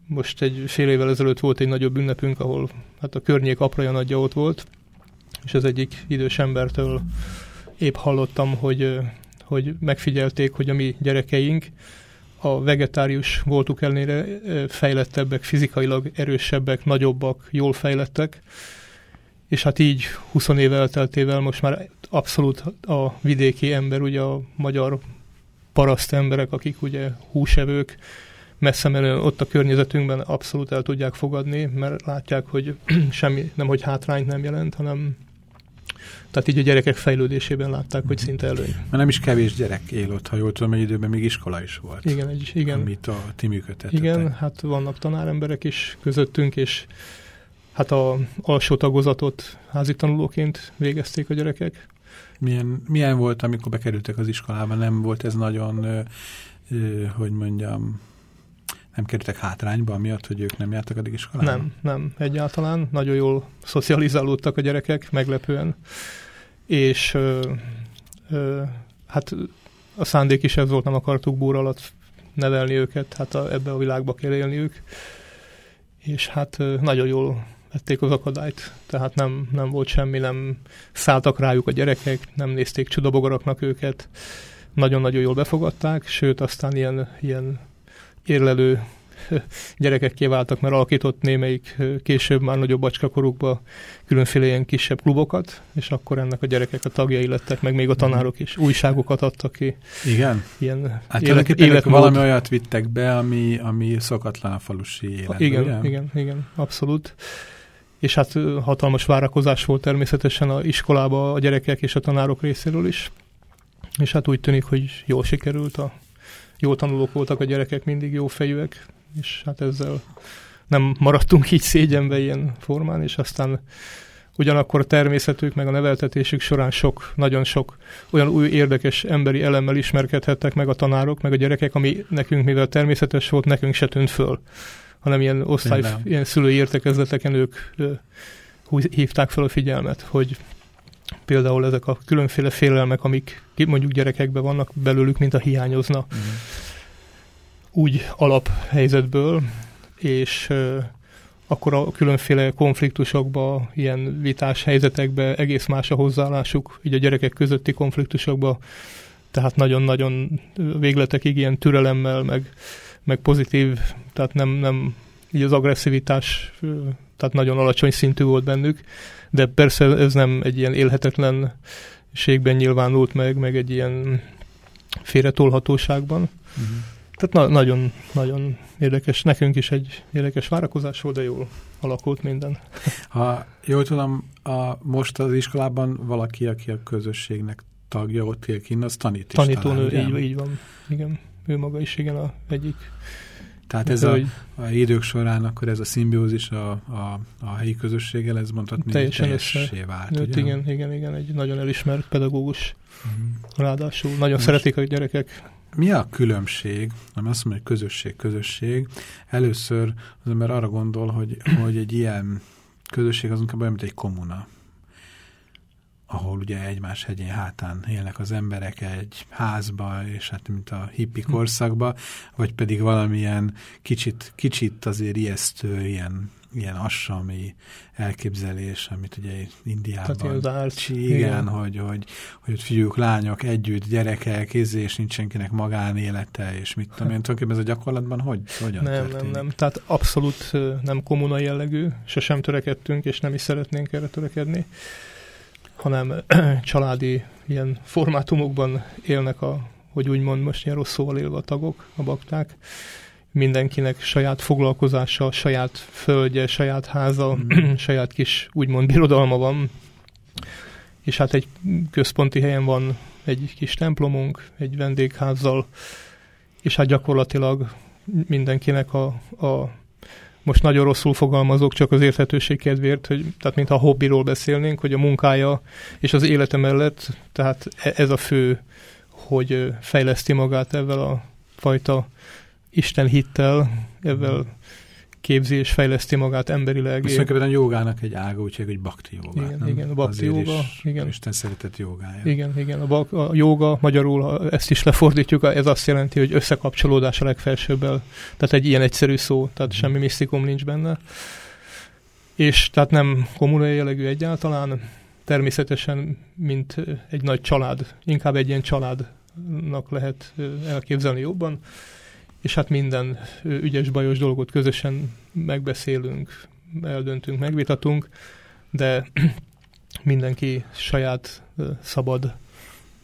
most egy fél évvel ezelőtt volt egy nagyobb ünnepünk, ahol hát a környék apraja nagyja ott volt, és az egyik idős embertől épp hallottam, hogy hogy megfigyelték, hogy a mi gyerekeink a vegetárius voltuk ellenére fejlettebbek, fizikailag erősebbek, nagyobbak, jól fejlettek, és hát így 20 év elteltével most már abszolút a vidéki ember, ugye a magyar paraszt emberek, akik ugye húsevők, messze menően ott a környezetünkben abszolút el tudják fogadni, mert látják, hogy semmi, nem hogy hátrányt nem jelent, hanem tehát így a gyerekek fejlődésében látták, hogy szinte előny. Mert nem is kevés gyerek él ott, ha jól tudom, egy időben még iskola is volt. Igen, egy, igen. Amit a ti működtetek. Igen, hát vannak tanáremberek is közöttünk, és hát a alsó tagozatot házi tanulóként végezték a gyerekek. Milyen, milyen volt, amikor bekerültek az iskolába? Nem volt ez nagyon, ö, ö, hogy mondjam, nem kerültek hátrányba, amiatt, hogy ők nem jártak addig iskolába? Nem, nem, egyáltalán. Nagyon jól szocializálódtak a gyerekek, meglepően. És ö, ö, hát a szándék is ez volt, nem akartuk búr alatt nevelni őket, hát a, ebbe a világba kell élniük. És hát nagyon jól vették az akadályt, tehát nem, nem volt semmi, nem szálltak rájuk a gyerekek, nem nézték csodabogaraknak őket, nagyon-nagyon jól befogadták, sőt aztán ilyen, ilyen érlelő gyerekekké váltak, mert alakított némelyik később már nagyobb bacskakorukba különféle ilyen kisebb klubokat, és akkor ennek a gyerekek a tagjai lettek, meg még a tanárok is újságokat adtak ki. Igen? Ilyen hát élet, életmód. valami olyat vittek be, ami, ami szokatlan a falusi életben, Igen, ugye? igen, igen, abszolút. És hát hatalmas várakozás volt természetesen a iskolába a gyerekek és a tanárok részéről is. És hát úgy tűnik, hogy jól sikerült a jó tanulók voltak a gyerekek, mindig jó fejűek, és hát ezzel nem maradtunk így szégyenbe ilyen formán, és aztán ugyanakkor a természetük meg a neveltetésük során sok, nagyon sok olyan új érdekes emberi elemmel ismerkedhettek meg a tanárok, meg a gyerekek, ami nekünk, mivel természetes volt, nekünk se tűnt föl, hanem ilyen osztály, Tényleg. ilyen szülői értekezleteken ők hívták fel a figyelmet, hogy például ezek a különféle félelmek, amik mondjuk gyerekekben vannak belőlük, mint a hiányozna, Mhm. Úgy alaphelyzetből, és akkor a különféle konfliktusokba, ilyen vitás helyzetekbe egész más a hozzáállásuk, így a gyerekek közötti konfliktusokba, tehát nagyon-nagyon végletekig ilyen türelemmel, meg, meg pozitív, tehát nem, nem így az agresszivitás, tehát nagyon alacsony szintű volt bennük, de persze ez nem egy ilyen élhetetlenségben nyilvánult meg, meg egy ilyen félretolhatóságban. Mhm. Tehát na- nagyon, nagyon érdekes. Nekünk is egy érdekes várakozás volt, de jól alakult minden. Ha jól tudom, a, most az iskolában valaki, aki a közösségnek tagja, ott él kint, az tanít is Tanítónő, talán, így, így van. Igen, ő maga is, igen, a egyik. Tehát ez a, hogy a idők során akkor ez a szimbiózis a, a, a helyi közösséggel, ez mondhatni Teljesen teljessé vált, nőtt, igen, igen, igen, egy nagyon elismert pedagógus. Mhm. Ráadásul nagyon Most- szeretik a gyerekek. Mi a különbség, ami azt mondja, hogy közösség, közösség? Először az ember arra gondol, hogy, hogy egy ilyen közösség az inkább olyan, mint egy kommuna, ahol ugye egymás hegyén hátán élnek az emberek egy házba, és hát mint a hippi Hm. korszakba, vagy pedig valamilyen kicsit, kicsit azért ijesztő, ilyen, ilyen assami elképzelés, amit ugye Indiában Tehát ilyen zárt. Csi, igen, hogy, hogy, hogy ott fiúk, lányok együtt, gyerekek, kézé, és nincs senkinek magánélete, és mit tudom én, tulajdonképpen ez a gyakorlatban hogy, hogyan Nem, nem, történik? nem. Tehát abszolút nem kommunai jellegű, sosem törekedtünk, és nem is szeretnénk erre törekedni, hanem családi ilyen formátumokban élnek a, hogy úgymond most ilyen rossz szóval élve a tagok, a bakták. Mindenkinek saját foglalkozása, saját földje, saját háza, Mhm. saját kis úgymond birodalma van. És hát egy központi helyen van egy kis templomunk, egy vendégházzal, és hát gyakorlatilag mindenkinek a, a most nagyon rosszul fogalmazok, csak az érthetőség kedvéért, hogy, tehát mintha a hobbiról beszélnénk, hogy a munkája és az élete mellett, tehát e- ez a fő, hogy fejleszti magát ezzel a fajta Isten hittel, ezzel képzi és fejleszti magát emberileg. Ez tulajdonképpen a jogának egy ága, úgyhogy hogy bakti joga. Igen, nem? igen, a bakti joga, is igen. Isten szeretett jogája. Igen, igen. A, bak, a joga, magyarul, ha ezt is lefordítjuk, ez azt jelenti, hogy összekapcsolódás a legfelsőbbel. Tehát egy ilyen egyszerű szó, tehát Mhm. semmi misztikum nincs benne. És tehát nem kommunai jellegű egyáltalán, természetesen, mint egy nagy család, inkább egy ilyen családnak lehet elképzelni jobban, és hát minden ö, ügyes, bajos dolgot közösen megbeszélünk, eldöntünk, megvitatunk, de mindenki saját szabad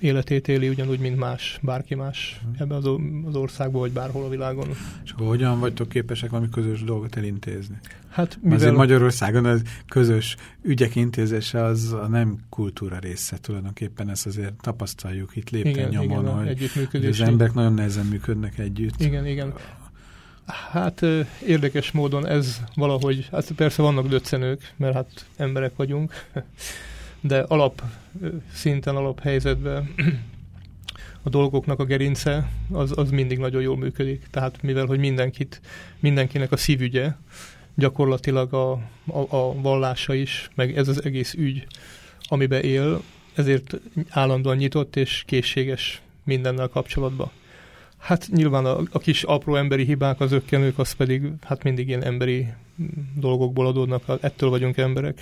életét éli, ugyanúgy, mint más, bárki más ebben az, az országban, vagy bárhol a világon. És akkor hogyan vagytok képesek valami közös dolgot elintézni? Hát Mivel... Azért Magyarországon az közös ügyek intézése az a nem kultúra része tulajdonképpen, ezt azért tapasztaljuk itt lépten igen, nyomon, igen, hogy, hogy az emberek nagyon nehezen működnek együtt. Igen, igen. Hát érdekes módon ez valahogy, hát persze vannak döccenők, mert hát emberek vagyunk, de alap szinten, alap helyzetben a dolgoknak a gerince az, az mindig nagyon jól működik. Tehát mivel, hogy mindenkit, mindenkinek a szívügye, gyakorlatilag a, a, a vallása is, meg ez az egész ügy, amiben él, ezért állandóan nyitott és készséges mindennel kapcsolatban. Hát nyilván a, a kis apró emberi hibák, az ökkenők, az pedig hát mindig ilyen emberi mm, dolgokból adódnak, ettől vagyunk emberek.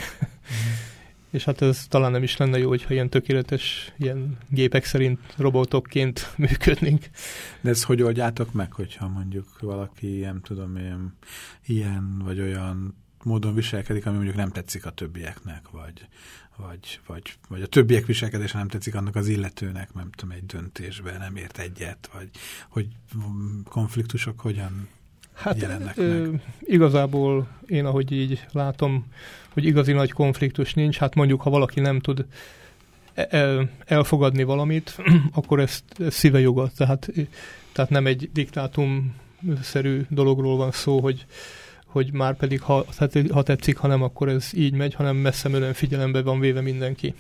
És hát ez talán nem is lenne jó, hogyha ilyen tökéletes, ilyen gépek szerint robotokként működnénk. De ezt hogy oldjátok meg, hogyha mondjuk valaki, nem tudom, ilyen, ilyen vagy olyan módon viselkedik, ami mondjuk nem tetszik a többieknek, vagy, vagy, vagy, vagy a többiek viselkedése nem tetszik annak az illetőnek, nem tudom, egy döntésben nem ért egyet, vagy hogy konfliktusok hogyan Hát jelennek ö, meg. igazából én, ahogy így látom, hogy igazi nagy konfliktus nincs, hát mondjuk, ha valaki nem tud e- el, elfogadni valamit, akkor ezt, ez szíve joga. Tehát, tehát nem egy diktátumszerű dologról van szó, hogy, hogy már pedig ha, ha tetszik, ha nem, akkor ez így megy, hanem messze menően figyelembe van véve mindenki.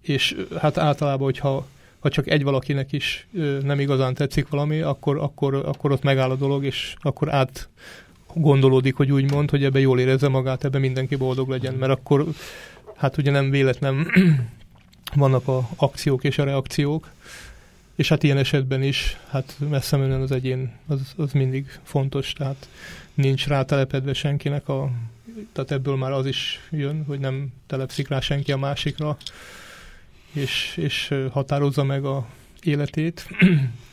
És hát általában, hogyha ha csak egy valakinek is nem igazán tetszik valami, akkor, akkor, akkor ott megáll a dolog, és akkor át gondolódik, hogy úgy mond, hogy ebbe jól érezze magát, ebbe mindenki boldog legyen, mert akkor hát ugye nem véletlen vannak a akciók és a reakciók, és hát ilyen esetben is, hát messze menően az egyén az, az mindig fontos, tehát nincs rá telepedve senkinek, a, tehát ebből már az is jön, hogy nem telepszik rá senki a másikra, és, és határozza meg a életét.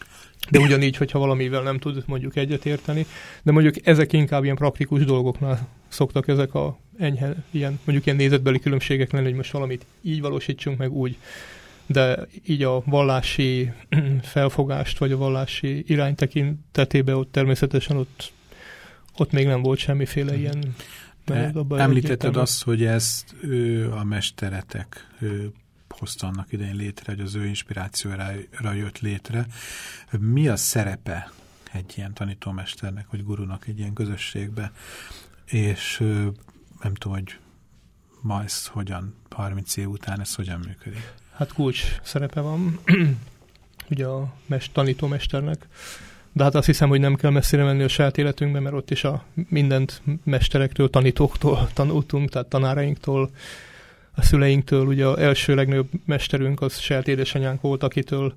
De ugyanígy, hogyha valamivel nem tud mondjuk egyetérteni, de mondjuk ezek inkább ilyen praktikus dolgoknál szoktak ezek a enyhe, ilyen, mondjuk ilyen nézetbeli különbségek lenni, hogy most valamit így valósítsunk meg úgy. De így a vallási felfogást, vagy a vallási irány tekintetében ott természetesen ott, ott még nem volt semmiféle mhm. ilyen Említetted azt, hogy ezt ő, a mesteretek ő, hozta annak idején létre, hogy az ő inspirációra jött létre. Mi a szerepe egy ilyen tanítómesternek, vagy gurunak egy ilyen közösségbe, és nem tudom, hogy ma ez hogyan, 30 év után ez hogyan működik? Hát kulcs szerepe van, ugye a mest, tanítómesternek, de hát azt hiszem, hogy nem kell messzire menni a saját életünkbe, mert ott is a mindent mesterektől, tanítóktól tanultunk, tehát tanárainktól, a szüleinktől, ugye az első legnagyobb mesterünk az saját édesanyánk volt, akitől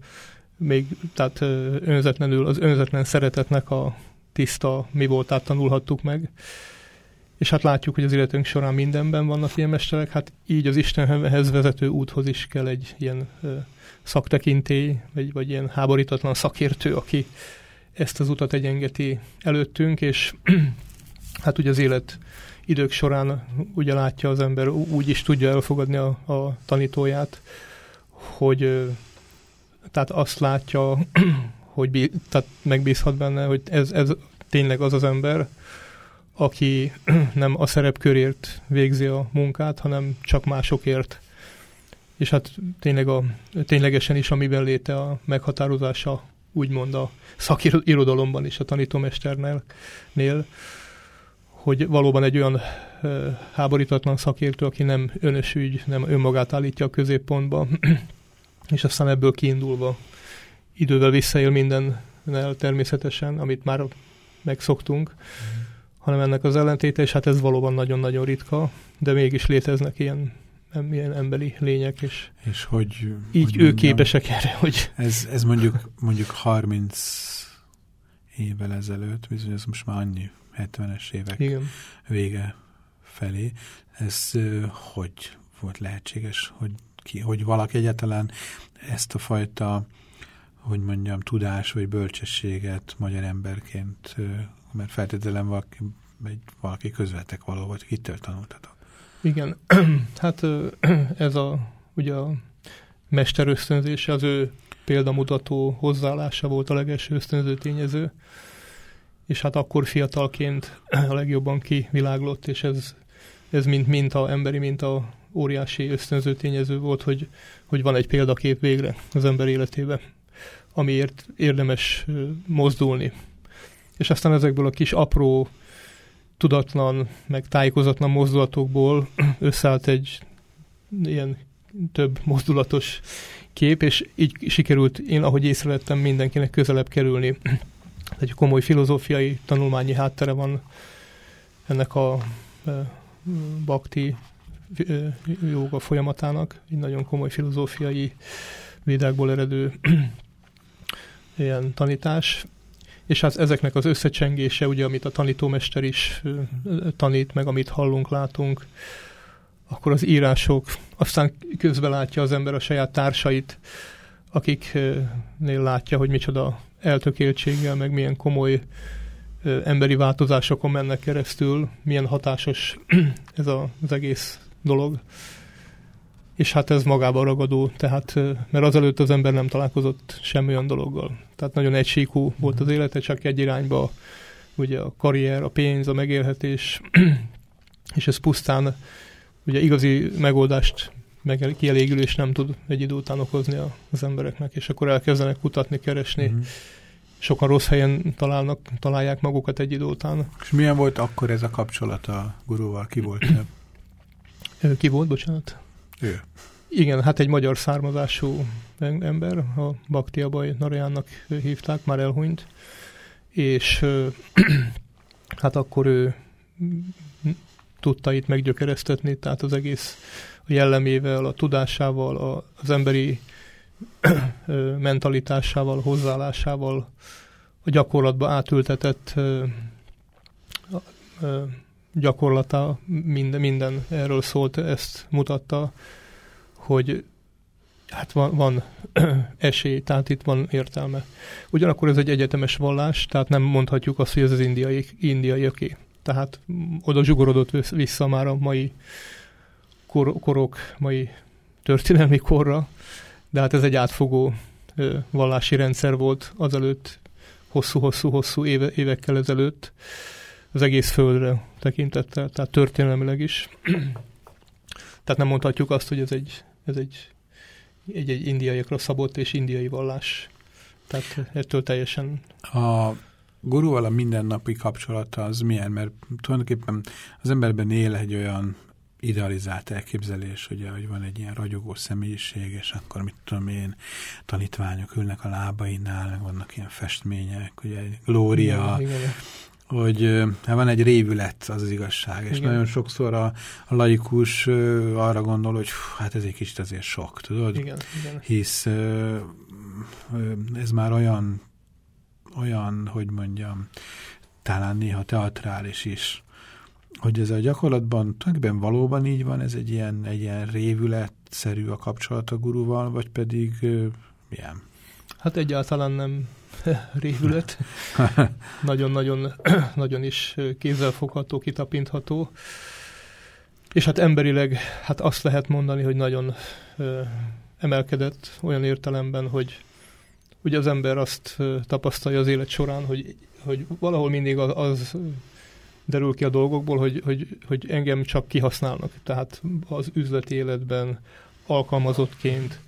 még tehát önzetlenül, az önzetlen szeretetnek a tiszta mi voltát tanulhattuk meg. És hát látjuk, hogy az életünk során mindenben vannak ilyen mesterek, hát így az Istenhez vezető úthoz is kell egy ilyen szaktekintély, vagy, vagy ilyen háborítatlan szakértő, aki ezt az utat egyengeti előttünk, és hát ugye az élet idők során ugye látja az ember, úgy is tudja elfogadni a, a tanítóját, hogy tehát azt látja, hogy bí, tehát megbízhat benne, hogy ez, ez tényleg az az ember, aki nem a szerepkörért végzi a munkát, hanem csak másokért. És hát tényleg a, ténylegesen is, amiben léte a meghatározása, úgymond a szakirodalomban is a tanítómesternél, hogy valóban egy olyan háborítatlan szakértő, aki nem önös ügy, nem önmagát állítja a középpontba, és aztán ebből kiindulva idővel visszaél mindennel természetesen, amit már megszoktunk, mm. hanem ennek az ellentéte, és hát ez valóban nagyon-nagyon ritka, de mégis léteznek ilyen, ilyen emberi lények, és, és hogy, így hogy ő mondjam, képesek erre, hogy... Ez, ez mondjuk, mondjuk 30 évvel ezelőtt, bizony ez most már annyi 70-es évek Igen. vége felé. Ez hogy volt lehetséges, hogy, ki, hogy valaki egyáltalán ezt a fajta, hogy mondjam, tudás vagy bölcsességet magyar emberként, mert feltételem valaki, egy, valaki közvetek való volt, kitől tanultatok? Igen, hát ez a, ugye a mester ösztönzése, az ő példamutató hozzáállása volt a legelső ösztönző tényező, és hát akkor fiatalként a legjobban kiviláglott, és ez, ez mint minta, emberi minta óriási ösztönző tényező volt, hogy, hogy van egy példakép végre az ember életébe, amiért érdemes mozdulni. És aztán ezekből a kis apró, tudatlan, meg tájékozatlan mozdulatokból összeállt egy ilyen több mozdulatos kép, és így sikerült, én ahogy észrevettem, mindenkinek közelebb kerülni egy komoly filozófiai tanulmányi háttere van ennek a bakti joga folyamatának, egy nagyon komoly filozófiai védákból eredő ilyen tanítás, és hát ezeknek az összecsengése, ugye, amit a tanítómester is tanít, meg amit hallunk, látunk, akkor az írások, aztán közben látja az ember a saját társait, akiknél látja, hogy micsoda eltökéltséggel, meg milyen komoly emberi változásokon mennek keresztül, milyen hatásos ez a, az egész dolog. És hát ez magába ragadó, tehát, mert azelőtt az ember nem találkozott semmi olyan dologgal. Tehát nagyon egysíkú volt az élete, csak egy irányba, ugye a karrier, a pénz, a megélhetés, és ez pusztán ugye igazi megoldást meg kielégülés nem tud egy idő után okozni az embereknek, és akkor elkezdenek kutatni, keresni, mm-hmm. sokan rossz helyen találnak, találják magukat egy idő után. És milyen volt akkor ez a kapcsolat a gurúval? Ki volt? Ö, Ki volt, bocsánat? ő. Igen, hát egy magyar származású em- ember, a Baktia Baj Narajának hívták, már elhunyt, és hát akkor ő tudta itt meggyökeresztetni, tehát az egész a jellemével, a tudásával, az emberi mentalitásával, hozzáállásával, a gyakorlatba átültetett gyakorlata minden, minden erről szólt, ezt mutatta, hogy hát van, van esély, tehát itt van értelme. Ugyanakkor ez egy egyetemes vallás, tehát nem mondhatjuk azt, hogy ez az indiai, indiaiaké. Tehát mm, oda zsugorodott vissz- vissza már a mai kor, korok, mai történelmi korra, de hát ez egy átfogó vallási rendszer volt azelőtt, hosszú-hosszú-hosszú éve, évekkel ezelőtt az egész földre tekintettel, tehát történelmileg is. tehát nem mondhatjuk azt, hogy ez egy, ez egy, egy, egy indiaiakra szabott és indiai vallás. Tehát ettől teljesen A gurúval a mindennapi kapcsolata az milyen? Mert tulajdonképpen az emberben él egy olyan idealizált elképzelés, ugye, hogy van egy ilyen ragyogó személyiség, és akkor mit tudom én, tanítványok ülnek a lábainál, meg vannak ilyen festmények, ugye, glória, Igen, igen. hogy hát van egy révület, az az igazság, és Igen. nagyon sokszor a, a laikus arra gondol, hogy fú, hát ez egy kicsit azért sok, tudod? igen, igen. hisz ez már olyan, olyan, hogy mondjam, talán néha teatrális is, hogy ez a gyakorlatban tulajdonképpen valóban így van, ez egy ilyen, egy ilyen révületszerű a kapcsolat a guruval, vagy pedig ö, milyen? Hát egyáltalán nem révület. Nagyon-nagyon nagyon is kézzelfogható, kitapintható. És hát emberileg hát azt lehet mondani, hogy nagyon ö, emelkedett olyan értelemben, hogy ugye az ember azt ö, tapasztalja az élet során, hogy, hogy valahol mindig az, az derül ki a dolgokból, hogy, hogy, hogy engem csak kihasználnak. Tehát az üzleti életben alkalmazottként,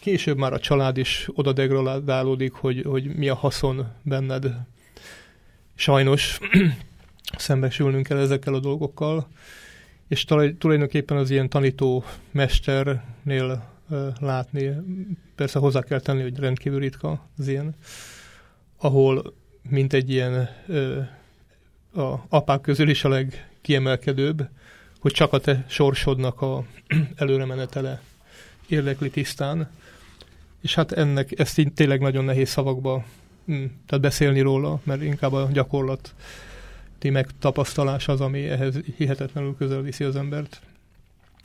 később már a család is oda degradálódik, hogy, hogy mi a haszon benned. Sajnos szembesülnünk kell ezekkel a dolgokkal, és tulajdonképpen az ilyen tanító mesternél látni, persze hozzá kell tenni, hogy rendkívül ritka az ilyen, ahol mint egy ilyen a apák közül is a legkiemelkedőbb, hogy csak a te sorsodnak a előre menetele érdekli tisztán, és hát ennek, ezt így tényleg nagyon nehéz szavakba mm, tehát beszélni róla, mert inkább a gyakorlat megtapasztalás az, ami ehhez hihetetlenül közel viszi az embert.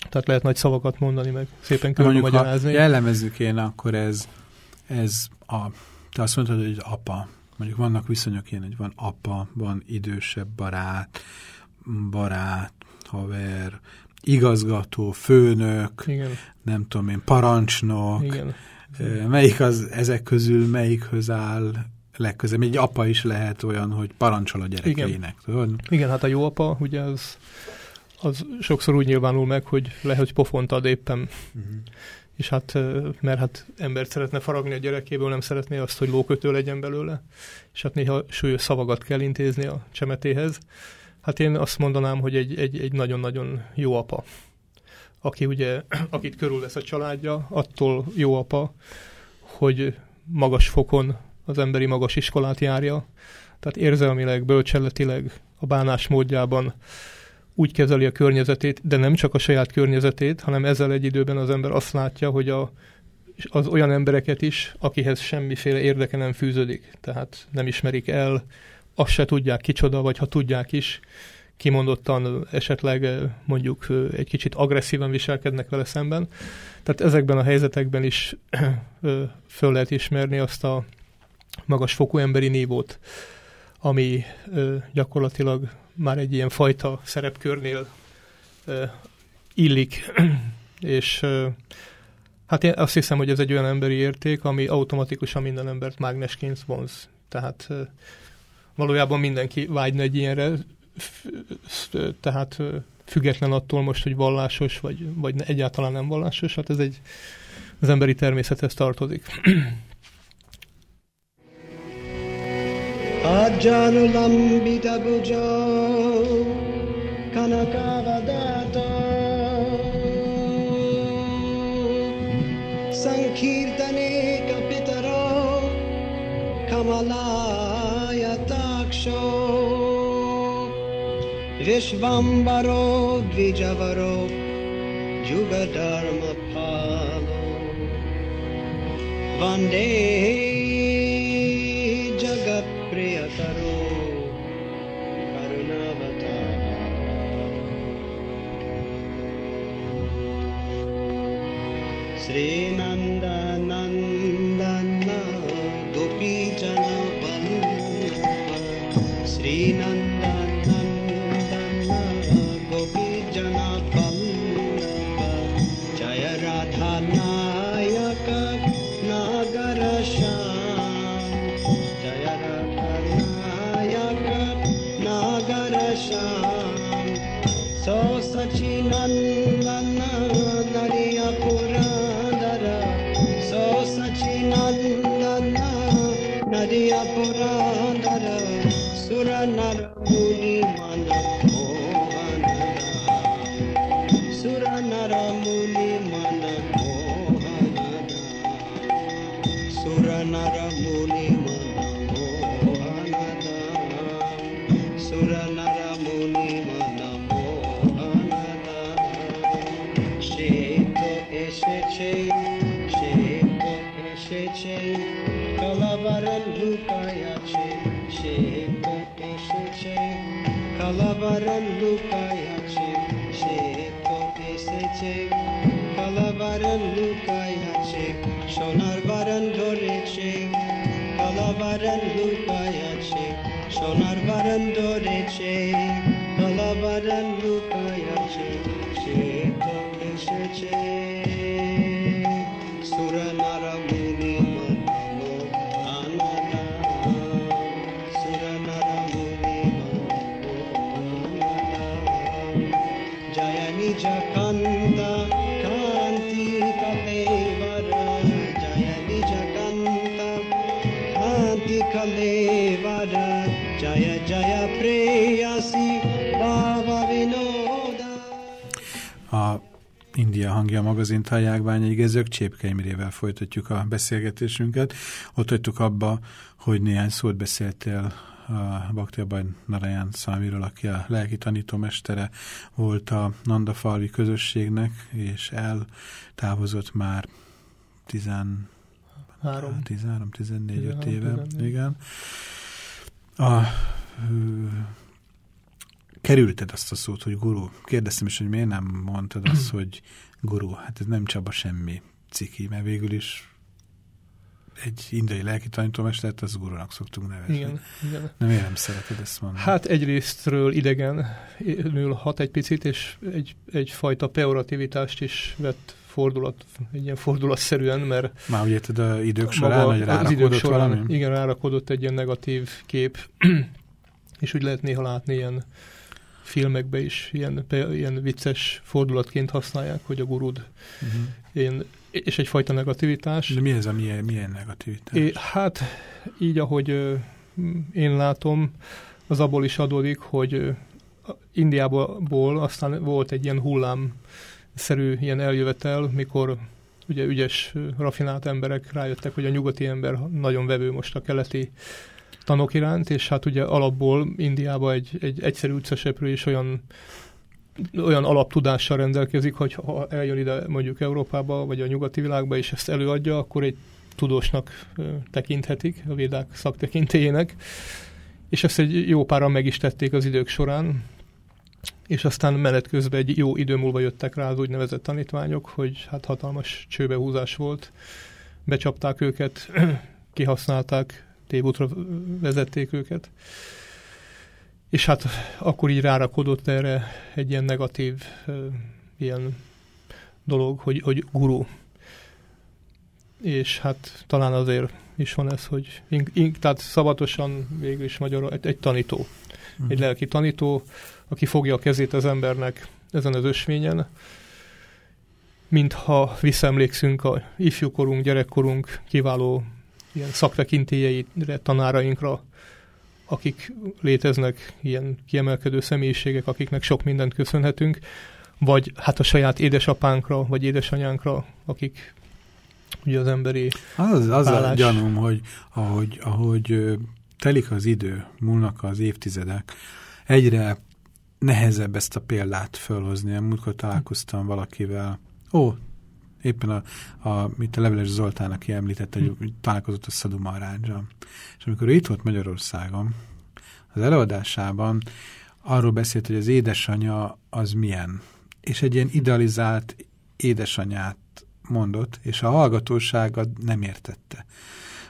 Tehát lehet nagy szavakat mondani, meg szépen körül Mondjuk, ha jellemezzük én, akkor ez, ez a, te azt mondtad, hogy apa, mondjuk vannak viszonyok ilyen, hogy van apa, van idősebb barát, barát, haver, igazgató, főnök, Igen, nem tudom én, parancsnok, igen. Melyik az ezek közül melyikhöz áll legközelebb? Egy apa is lehet olyan, hogy parancsol a gyerekeinek, tudod? Igen, hát a jó apa, ugye az, az sokszor úgy nyilvánul meg, hogy lehet, hogy pofont ad éppen, Uh-huh. És hát, mert hát embert szeretne faragni a gyerekéből, nem szeretné azt, hogy lókötő legyen belőle, és hát néha súlyos szavagat kell intézni a csemetéhez. Hát én azt mondanám, hogy egy, egy, egy nagyon-nagyon jó apa, aki ugye, akit körülvesz a családja, attól jó apa, hogy magas fokon az emberi magas iskolát járja, tehát érzelmileg, bölcseletileg, a bánásmódjában úgy kezeli a környezetét, de nem csak a saját környezetét, hanem ezzel egy időben az ember azt látja, hogy a, az olyan embereket is, akihez semmiféle érdeke nem fűződik, tehát nem ismerik el, azt se tudják kicsoda, vagy ha tudják is, kimondottan esetleg eh, mondjuk eh, egy kicsit agresszívan viselkednek vele szemben. Tehát ezekben a helyzetekben is eh, föl lehet ismerni azt a magas fokú emberi nívót, ami gyakorlatilag már egy ilyen fajta szerepkörnél illik, és hát én azt hiszem, hogy ez egy olyan emberi érték, ami automatikusan minden embert mágnesként vonz. Tehát valójában mindenki vágyna egy ilyenre, tehát független attól most, hogy vallásos, vagy, vagy egyáltalán nem vallásos, hát ez egy az emberi természethez tartozik. जानुलम्बित कनकावदात। सङ्कीर्तने कपितरो कमलायताक्षो। विश्वम्बरो द्विजवरो युगधर्मफ वन्दे Srina সোনার বারান ধরেছে কালাবারান লুকায় আছে সে তো এসেছে India hangja magazint hallják Bányai Gezők, Csépke Imrével folytatjuk a beszélgetésünket. Ott hagytuk abba, hogy néhány szót beszéltél a Baktiabaj Narayán Számiról, aki a lelki tanítómestere volt a Nandafalvi közösségnek, és eltávozott már 10 Három. 13-14 13, éve. 14. Igen. A, kerülted azt a szót, hogy guru. Kérdeztem is, hogy miért nem mondtad azt, hogy guru. Hát ez nem Csaba semmi ciki, mert végül is egy indiai lelki tanítómestert, az gurunak szoktunk nevezni. Igen, igen. Nem, miért nem szereted ezt mondani? Hát egyrésztről idegenül hat egy picit, és egy, egyfajta peorativitást is vett fordulat, egy ilyen fordulatszerűen, mert Már úgy érted a idők során, hogy az rárakodott idők során, valami? igen, rárakodott egy ilyen negatív kép, és úgy lehet néha látni ilyen filmekbe is, ilyen, ilyen vicces fordulatként használják, hogy a gurud Uh-huh. ilyen, és egyfajta negativitás. De mi ez a milyen, milyen negativitás? É, hát így, ahogy ö, én látom, az abból is adódik, hogy ö, Indiából aztán volt egy ilyen hullámszerű ilyen eljövetel, mikor ugye ügyes, rafinált emberek rájöttek, hogy a nyugati ember nagyon vevő most a keleti tanok iránt, és hát ugye alapból Indiába egy, egy egyszerű utcaseprő is olyan olyan alaptudással rendelkezik, hogy ha eljön ide mondjuk Európába, vagy a nyugati világba, és ezt előadja, akkor egy tudósnak tekinthetik, a védák szaktekintélyének, és ezt egy jó páran meg is tették az idők során, és aztán menet közben egy jó idő múlva jöttek rá az úgynevezett tanítványok, hogy hát hatalmas csőbehúzás volt, becsapták őket, kihasználták, tévútra vezették őket, és hát akkor így rárakodott erre egy ilyen negatív ilyen dolog, hogy, hogy guru. És hát talán azért is van ez, hogy ink, ink, tehát szabatosan végül is magyar egy, egy tanító, Mhm. egy lelki tanító, aki fogja a kezét az embernek ezen az ösvényen, mintha visszaemlékszünk a ifjúkorunk, gyerekkorunk kiváló ilyen szaktekintélyeire, tanárainkra, akik léteznek, ilyen kiemelkedő személyiségek, akiknek sok mindent köszönhetünk, vagy hát a saját édesapánkra, vagy édesanyánkra, akik ugye az emberi Az, az a Válás. gyanúm, hogy ahogy, ahogy telik az idő, múlnak az évtizedek, egyre nehezebb ezt a példát fölhozni. Múltkor találkoztam valakivel, ó, éppen a, a mint a Leveles Zoltán, aki említette, hogy Hm. találkozott a Szadu Maráncsal. És amikor ő itt volt Magyarországon, az előadásában arról beszélt, hogy az édesanyja az milyen. És egy ilyen idealizált édesanyát mondott, és a hallgatósága nem értette.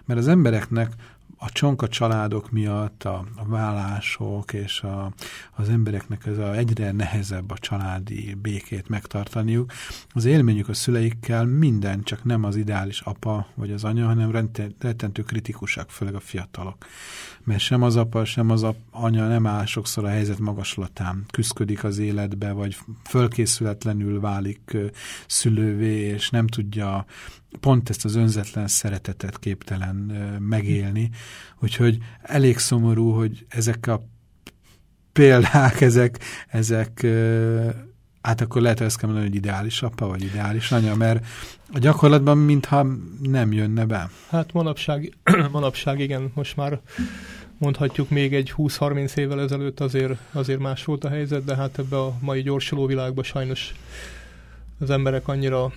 Mert az embereknek a csonka családok miatt, a, a vállások és a, az embereknek ez a egyre nehezebb a családi békét megtartaniuk. Az élményük a szüleikkel minden, csak nem az ideális apa vagy az anya, hanem rettentő kritikusak, főleg a fiatalok. Mert sem az apa, sem az anya nem áll sokszor a helyzet magaslatán, küszködik az életbe, vagy fölkészületlenül válik szülővé, és nem tudja pont ezt az önzetlen szeretetet képtelen megélni. Úgyhogy elég szomorú, hogy ezek a példák, ezek, ezek hát akkor lehet, hogy ezt kell mondani, hogy ideális apa, vagy ideális anya, mert a gyakorlatban mintha nem jönne be. Hát manapság, manapság igen, most már mondhatjuk még egy 20-30 évvel ezelőtt azért, azért más volt a helyzet, de hát ebbe a mai gyorsuló világban sajnos az emberek annyira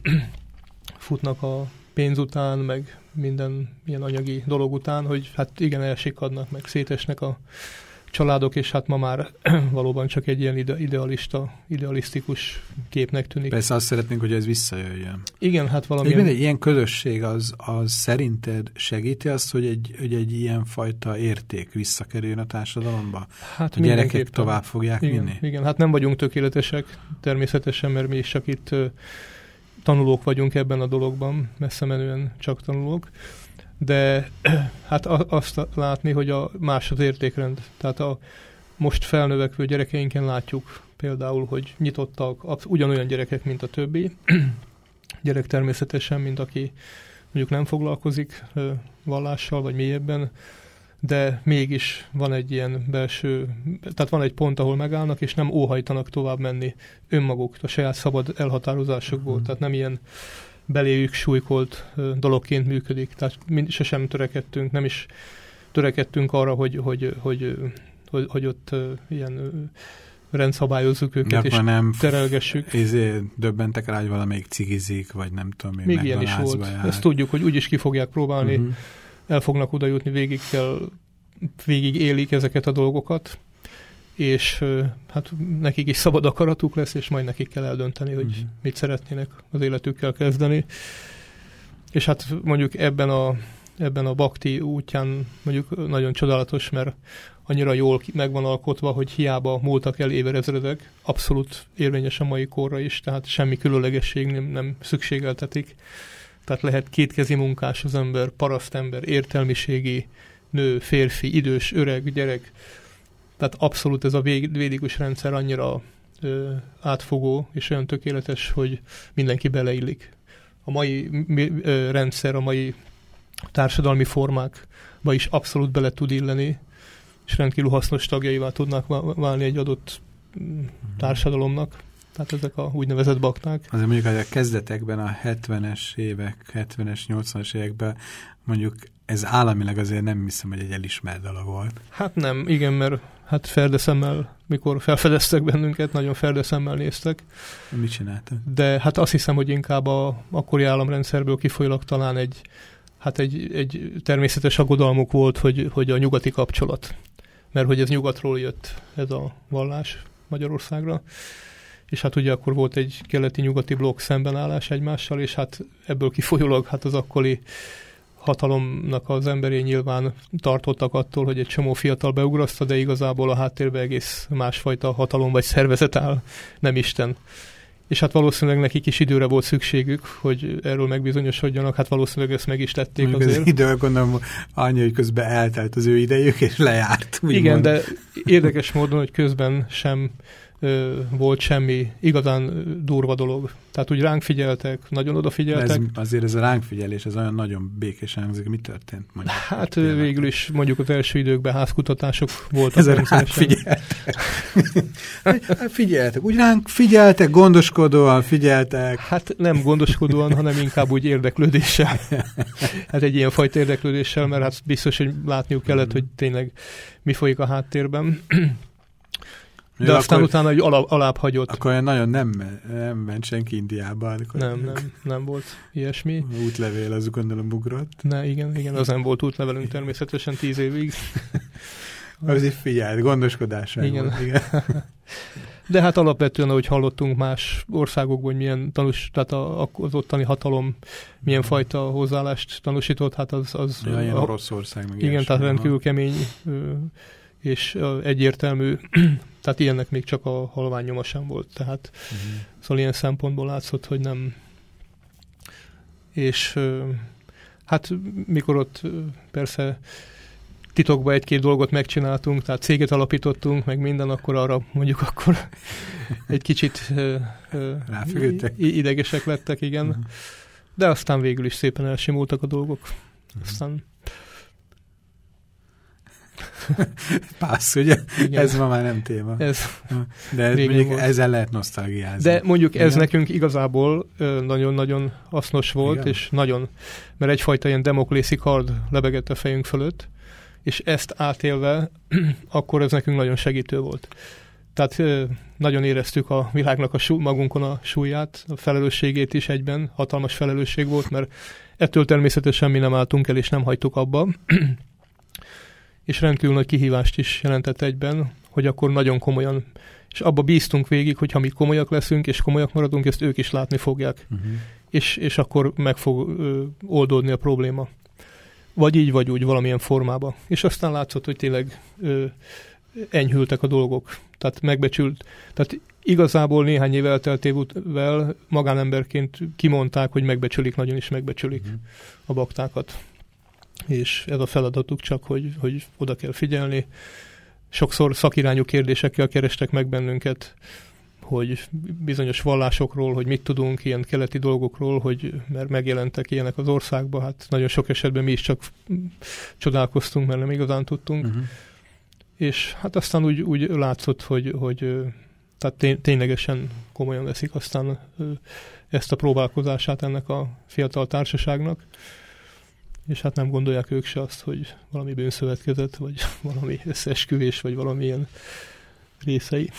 futnak a pénz után, meg minden ilyen anyagi dolog után, hogy hát igen, elsikadnak, meg szétesnek a családok, és hát ma már valóban csak egy ilyen ide- idealista, idealisztikus képnek tűnik. Persze azt szeretnénk, hogy ez visszajöjjön. Igen, hát valami... Egy, egy ilyen közösség az, az szerinted segíti azt, hogy egy, hogy egy ilyen fajta érték visszakerüljön a társadalomba? hát A gyerekek tovább fogják igen, vinni? Igen, hát nem vagyunk tökéletesek, természetesen, mert mi is csak itt tanulók vagyunk ebben a dologban, messze menően csak tanulók, de hát azt látni, hogy a más az értékrend. Tehát a most felnövekvő gyerekeinken látjuk például, hogy nyitottak, ugyanolyan gyerekek, mint a többi, gyerek természetesen, mint aki mondjuk nem foglalkozik vallással, vagy mélyebben, de mégis van egy ilyen belső, tehát van egy pont, ahol megállnak, és nem óhajtanak tovább menni önmaguk, a saját szabad elhatározásokból, Mhm. tehát nem ilyen beléjük súlykolt dologként működik, tehát mind, sosem törekedtünk, nem is törekedtünk arra, hogy, hogy, hogy, hogy, hogy ott ilyen rendszabályozzuk őket, és Gyakran nem terelgessük. izé, döbbentek rá, hogy valamelyik cigizik, vagy nem tudom én, Még ilyen is volt. jár. Ezt tudjuk, hogy úgyis ki fogják próbálni, Mhm. El fognak oda jutni, végig kell, végig élik ezeket a dolgokat, és hát nekik is szabad akaratuk lesz, és majd nekik kell eldönteni, hogy Mhm. mit szeretnének az életükkel kezdeni. És hát mondjuk ebben a, ebben a bakti útján mondjuk nagyon csodálatos, mert annyira jól ki- meg van alkotva, hogy hiába múltak el évezredek, abszolút érvényes a mai korra is, tehát semmi különlegesség nem, nem szükségeltetik. Tehát lehet kétkezi munkás az ember, parasztember, értelmiségi, nő, férfi, idős, öreg, gyerek. Tehát abszolút ez a védikus rendszer annyira ö, átfogó és olyan tökéletes, hogy mindenki beleillik. A mai ö, rendszer, a mai társadalmi formákba is abszolút bele tud illeni, és rendkívül hasznos tagjaivá tudnak vá- válni egy adott mm, társadalomnak. Tehát ezek a úgynevezett bakták. Azért mondjuk hogy a kezdetekben, a 70-es évek, 70-es, 80-as években mondjuk ez államilag azért nem hiszem, hogy egy elismert dolog volt. Hát nem, igen, mert hát ferdeszemmel, mikor felfedeztek bennünket, nagyon ferdeszemmel néztek, Mit csináltak? de hát azt hiszem, hogy inkább a akkori államrendszerből kifolyólag talán egy, hát egy, egy természetes aggodalmuk volt, hogy, hogy a nyugati kapcsolat, mert hogy ez nyugatról jött ez a vallás Magyarországra, és hát ugye akkor volt egy keleti-nyugati blokk szembenállás egymással, és hát ebből kifolyólag hát az akkori hatalomnak az emberé nyilván tartottak attól, hogy egy csomó fiatal beugraszta, de igazából a háttérbe egész másfajta hatalom vagy szervezet áll, nem Isten. És hát valószínűleg nekik is időre volt szükségük, hogy erről megbizonyosodjanak, hát valószínűleg ezt meg is tették az azért. idő, gondolom, annyi, hogy közben eltelt az ő idejük, és lejárt. úgymond. Igen, de érdekes módon, hogy közben sem volt semmi igazán durva dolog. Tehát úgy ránk figyeltek, nagyon De odafigyeltek. ez, azért ez a ránk figyelés, ez olyan nagyon békésen hangzik. Mi történt? Mondjuk, Hát ö, végül is mondjuk az első időkben házkutatások voltak. Ez a ránk figyeltek. figyeltek. Úgy ránk figyeltek, gondoskodóan figyeltek. Hát nem gondoskodóan, hanem inkább úgy érdeklődéssel. Hát egy ilyen fajta érdeklődéssel, mert hát biztos, hogy látniuk kellett, hogy tényleg mi folyik a háttérben. De Jó, aztán akkor, utána egy alá, alább hagyott. akkor nagyon nem, nem ment senki Indiába. Akkor Nem, nem, nem volt ilyesmi. Útlevél az gondolom ugrott. Ne, igen, igen, az nem volt útlevelünk természetesen tíz évig. Azért figyelt, gondoskodásra Igen. volt. Igen. De hát alapvetően, ahogy hallottunk más országokból, hogy milyen tanús, tehát a, az ottani hatalom milyen fajta hozzáállást tanúsított, hát az... az Ja, ilyen Oroszország meg Igen, tehát rendkívül kemény ö, és egyértelmű, tehát ilyennek még csak a halvány nyoma sem volt, tehát Mhm. szóval ilyen szempontból látszott, hogy nem és hát mikor ott persze titokban egy-két dolgot megcsináltunk, tehát céget alapítottunk, meg minden, akkor arra mondjuk akkor egy kicsit i- idegesek lettek, igen. Mhm. De aztán végül is szépen elsimultak a dolgok. Mhm. Aztán Pász, ugye? igen, Ez ma már nem téma. ez, De ez régen mondjuk volt. ezzel lehet nosztalgiázni. De mondjuk ez Igen. nekünk igazából nagyon-nagyon hasznos volt, Igen. és nagyon, mert egyfajta ilyen demoklészi kard lebegett a fejünk fölött, és ezt átélve, akkor ez nekünk nagyon segítő volt. Tehát nagyon éreztük a világnak a sú, magunkon a súlyát, a felelősségét is egyben, hatalmas felelősség volt, mert ettől természetesen mi nem álltunk el, és nem hagytuk abba. és rendkívül nagy kihívást is jelentett egyben, hogy akkor nagyon komolyan és abba bíztunk végig, hogy ha mi komolyak leszünk, és komolyak maradunk, ezt ők is látni fogják, Uh-huh. és, és akkor meg fog ö, oldódni a probléma. Vagy így, vagy úgy, valamilyen formába. És aztán látszott, hogy tényleg ö, enyhültek a dolgok. Tehát megbecsült. Tehát igazából néhány év elteltével magánemberként kimondták, hogy megbecsülik, nagyon is megbecsülik Mhm. a baktákat. És ez a feladatuk csak, hogy, hogy oda kell figyelni. Sokszor szakirányú kérdésekkel kerestek meg bennünket, hogy bizonyos vallásokról, hogy mit tudunk, ilyen keleti dolgokról, hogy mert megjelentek ilyenek az országban, hát nagyon sok esetben mi is csak csodálkoztunk, mert nem igazán tudtunk. Uh-huh. És hát aztán úgy, úgy látszott, hogy, hogy tehát té- ténylegesen komolyan veszik aztán ezt a próbálkozását ennek a fiatal társaságnak, és hát nem gondolják ők se azt, hogy valami bűnszövetkezet, vagy valami összeesküvés, vagy valamilyen részei.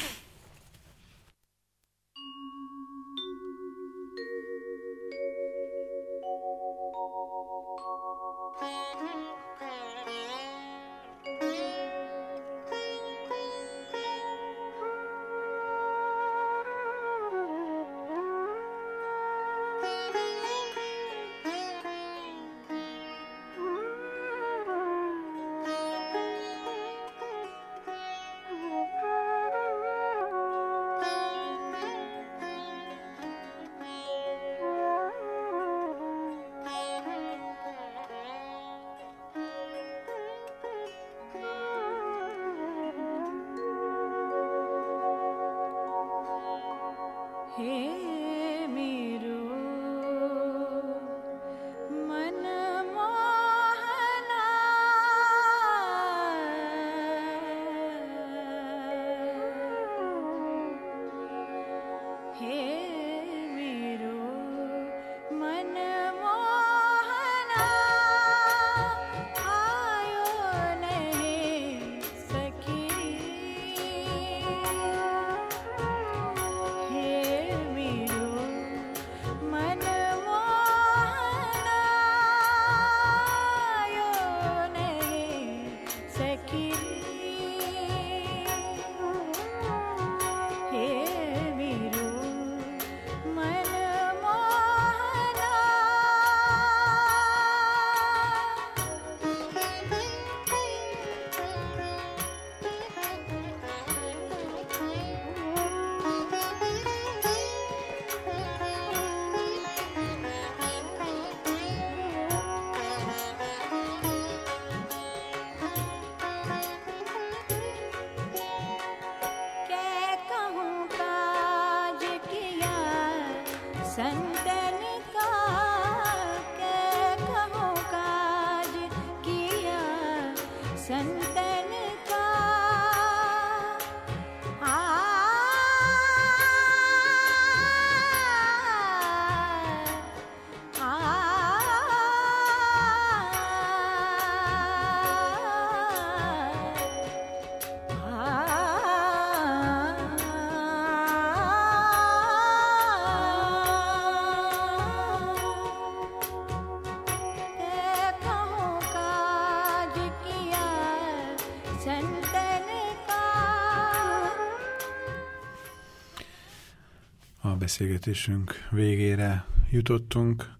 Beszélgetésünk végére jutottunk.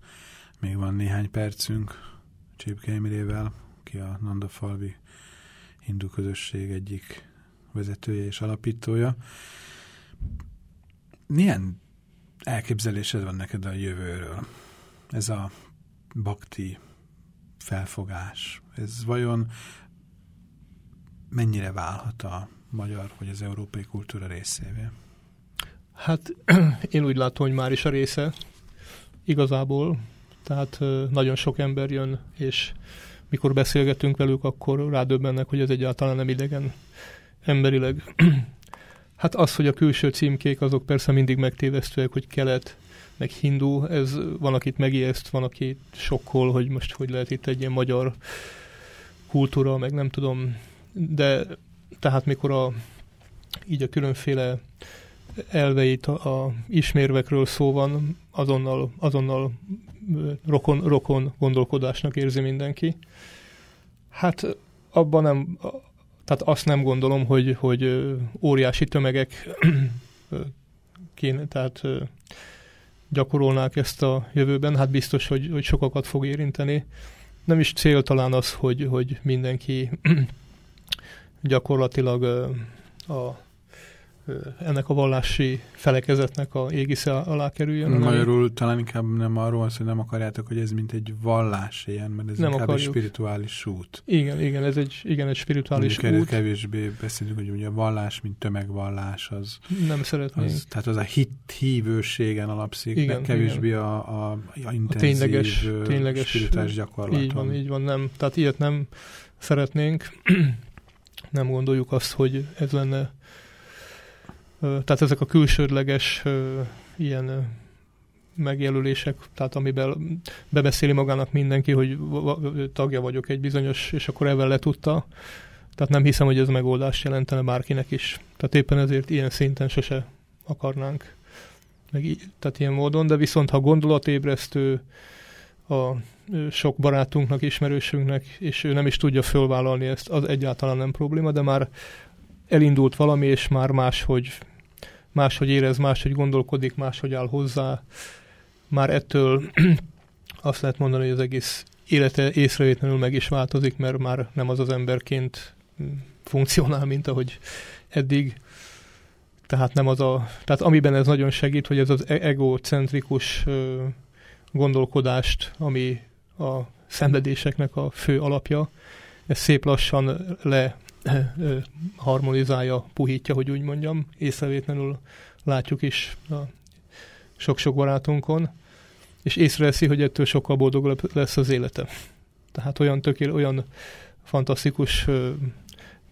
Még van néhány percünk Csípke Emilével, ki a Nandafalvi hindu közösség egyik vezetője és alapítója. Milyen elképzelésed van neked a jövőről? Ez a bakti felfogás, ez vajon mennyire válhat a magyar vagy az európai kultúra részévé? Hát én úgy látom, hogy már is a része igazából. Tehát nagyon sok ember jön, és mikor beszélgetünk velük, akkor rádöbbennek, hogy ez egyáltalán nem idegen emberileg. Hát az, hogy a külső címkék, azok persze mindig megtévesztőek, hogy kelet, meg hindu, ez van, akit megijeszt, van, aki sokkol, hogy most hogy lehet itt egy ilyen magyar kultúra, meg nem tudom, de tehát mikor a, így a különféle elveit, a, ismérvekről szó van, azonnal, azonnal rokon, rokon gondolkodásnak érzi mindenki. Hát abban nem, tehát azt nem gondolom, hogy, hogy óriási tömegek kéne, tehát gyakorolnák ezt a jövőben, hát biztos, hogy, hogy sokakat fog érinteni. Nem is cél talán az, hogy, hogy mindenki gyakorlatilag a ennek a vallási felekezetnek a égisze alá kerüljön. Magyarul talán inkább nem arról van hogy nem akarjátok, hogy ez mint egy vallás ilyen, mert ez Nem inkább akarjuk. egy spirituális út. Igen, igen, ez egy, igen, egy spirituális Mondjuk út. kevésbé beszélünk, hogy ugye a vallás, mint tömegvallás, az, Nem szeretnénk. az tehát az a hit, hívőségen alapszik, igen, de kevésbé igen. a, a, a a intenzív, tényleges, ö, tényleges spirituális gyakorlaton. Így van, így van, nem. Tehát ilyet nem szeretnénk. nem gondoljuk azt, hogy ez lenne. Tehát ezek a külsődleges ilyen megjelölések, tehát amiben bebeszéli magának mindenki, hogy tagja vagyok egy bizonyos, és akkor ebben letudta. Tehát nem hiszem, hogy ez megoldást jelentene bárkinek is. Tehát éppen ezért ilyen szinten sose akarnánk. Meg tehát ilyen módon, de viszont ha gondolatébresztő a sok barátunknak, ismerősünknek, és ő nem is tudja fölvállalni ezt, az egyáltalán nem probléma, de már elindult valami, és már máshogy, máshogy érez, máshogy gondolkodik, máshogy áll hozzá. Már ettől azt lehet mondani, hogy az egész élete észrevétlenül meg is változik, mert már nem az az emberként mm, funkcionál, mint ahogy eddig. Tehát nem az a, tehát amiben ez nagyon segít, hogy ez az e- egocentrikus gondolkodást, ami a szenvedéseknek a fő alapja, ez szép lassan le harmonizálja, puhítja, hogy úgy mondjam, észrevétlenül látjuk is a sok-sok barátunkon, és észreveszi, hogy ettől sokkal boldogabb lesz az élete. Tehát olyan tökél, olyan fantasztikus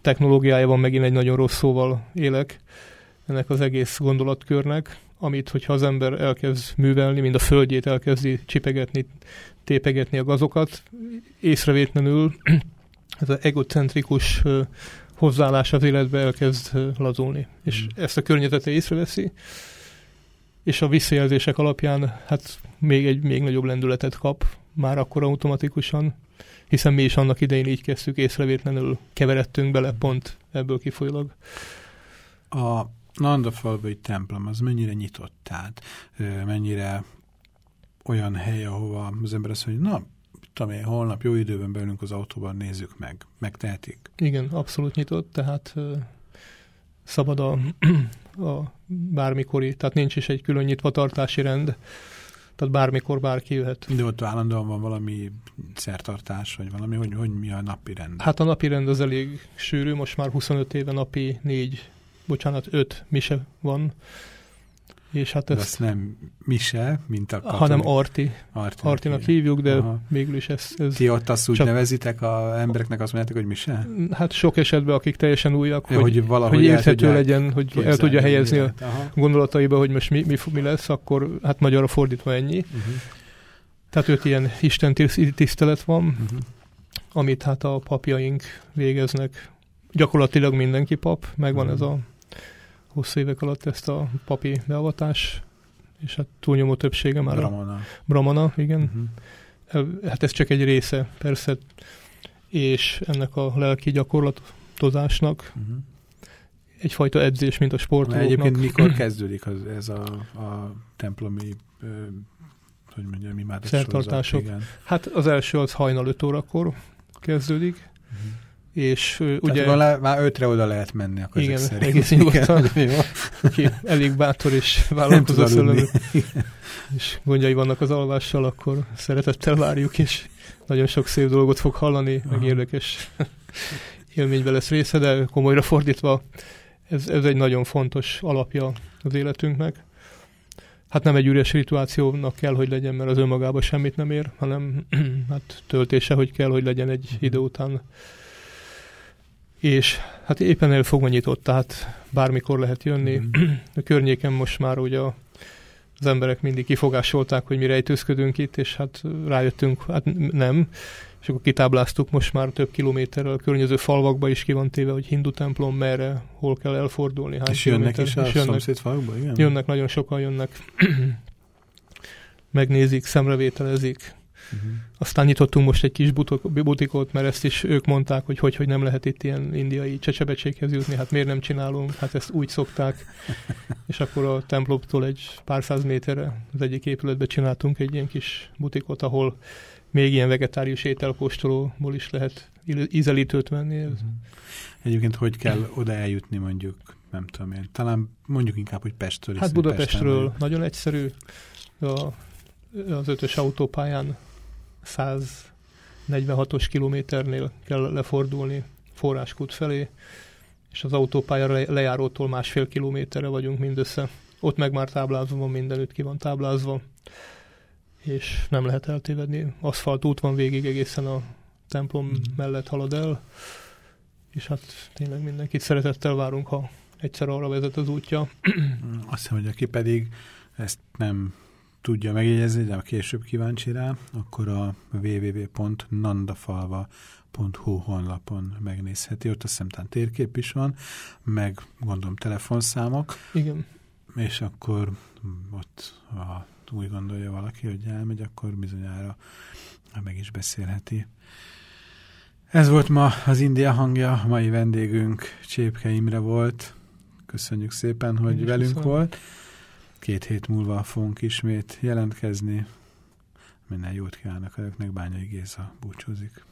technológiája van, megint egy nagyon rossz szóval élek, ennek az egész gondolatkörnek, amit, hogyha az ember elkezd művelni, mind a földjét elkezdi csipegetni, tépegetni a gazokat, észrevétlenül ez az egocentrikus hozzáállás az életbe elkezd lazulni. És Mm. ezt a környezete észreveszi, és a visszajelzések alapján hát még egy még nagyobb lendületet kap, már akkor automatikusan, hiszen mi is annak idején így kezdtük, észrevétlenül keveredtünk bele pont ebből kifolyólag. A Nandafalvai templom az mennyire nyitott, tehát mennyire olyan hely, ahova az ember azt mondja, na, tudom én, holnap jó időben beülünk az autóban, nézzük meg, megtehetik. Igen, abszolút nyitott, tehát szabad a, a bármikori, tehát nincs is egy külön nyitvatartási rend, tehát bármikor bárki jöhet. De ott állandóan van valami szertartás, vagy valami, hogy, hogy mi a napi rend. Hát a napi rend az elég sűrű, most már 25 éve napi négy, bocsánat, öt mise van. És hát ezt azt nem Mise, mint a katolik. hanem Arti, Artinak Artinak hívjuk, de Aha. végül is ez, ez Ti ott azt úgy Csak- nevezitek a embereknek, azt mondjátok, hogy Mise? hát sok esetben, akik teljesen újak, Ja, hogy, hogy valahogy hogy érthető legyen, hogy el tudja helyezni a gondolataiba, hogy most mi, mi, mi lesz, akkor hát magyarra fordítva ennyi. Uh-huh. Tehát őt ilyen Isten tiszt- tisztelet van, Uh-huh. amit hát a papjaink végeznek. Gyakorlatilag mindenki pap, megvan Mhm. ez a hosszú évek alatt ezt a papi beavatás, és hát túlnyomó többsége már a Ramona. Brahmana, igen. Uh-huh. Hát ez csak egy része, persze, és ennek a lelki gyakorlatozásnak Uh-huh. egyfajta edzés, mint a sportolóknak. egyébként mikor kezdődik az, ez a, a templomi, ö, hogy mondjam, imádat Szertartások. sorozat? Igen. Hát az első az hajnal 5 órakor kezdődik, Uh-huh. És ö, Ugye, Tehát már, ötre oda lehet menni akkor Igen, ezek szerint. egész nyugodtan. Jó. elég bátor és vállalkozó szellemű, és gondjai vannak az alvással, akkor szeretettel várjuk, és nagyon sok szép dolgot fog hallani, meg Aha. érdekes élményben lesz része, de komolyra fordítva, ez, ez egy nagyon fontos alapja az életünknek. Hát nem egy üres rituációnak kell, hogy legyen, mert az önmagában semmit nem ér, hanem hát töltése, hogy kell, hogy legyen egy idő után. És hát éppen elfogva nyitott, tehát bármikor lehet jönni. Mhm. A környéken most már ugye a- az emberek mindig kifogásolták, hogy mi rejtőzködünk itt, és hát rájöttünk, hát nem. És akkor kitábláztuk most már több kilométerrel a környező falvakba is ki van téve, hogy hindu templom merre, hol kell elfordulni. hány És jönnek is a és jönnek, szomszéd igen? jönnek, nagyon sokan jönnek. Megnézik, szemrevételezik. Uh-huh. Aztán nyitottunk most egy kis butok, butikot, mert ezt is ők mondták, hogy hogy, hogy nem lehet itt ilyen indiai csecsebecséghez jutni, hát miért nem csinálunk, hát ezt úgy szokták. És akkor a templomtól egy pár száz méterre az egyik épületbe csináltunk egy ilyen kis butikot, ahol még ilyen vegetárius ételkóstolóból is lehet íz- ízelítőt venni. Uh-huh. Egyébként hogy kell oda eljutni mondjuk, nem tudom én, talán mondjuk inkább, hogy Pestről. Hát Budapestről Pesten nagyon egyszerű. A, az ötös autópályán 146-os kilométernél kell lefordulni forráskút felé, és az autópálya le- lejárótól másfél kilométerre vagyunk mindössze. Ott meg már táblázva van, mindenütt ki van táblázva, és nem lehet eltévedni. Aszfalt út van végig egészen a templom Mhm. mellett halad el, és hát tényleg mindenkit szeretettel várunk, ha egyszer arra vezet az útja. Mm, Azt hiszem, hogy aki pedig ezt nem tudja megjegyezni, de később kíváncsi rá, akkor a www.nandafalva.hu honlapon megnézheti, ott azt hiszem térkép is van, meg gondolom telefonszámok, Igen. és akkor ott ha úgy gondolja valaki, hogy elmegy, akkor bizonyára meg is beszélheti. Ez volt ma az India hangja, mai vendégünk Csépke Imre volt. Köszönjük szépen, hogy velünk köszönöm. volt. Két hét múlva fogunk ismét jelentkezni. Minden jót kívánok önöknek, Bányai Géza búcsúzik.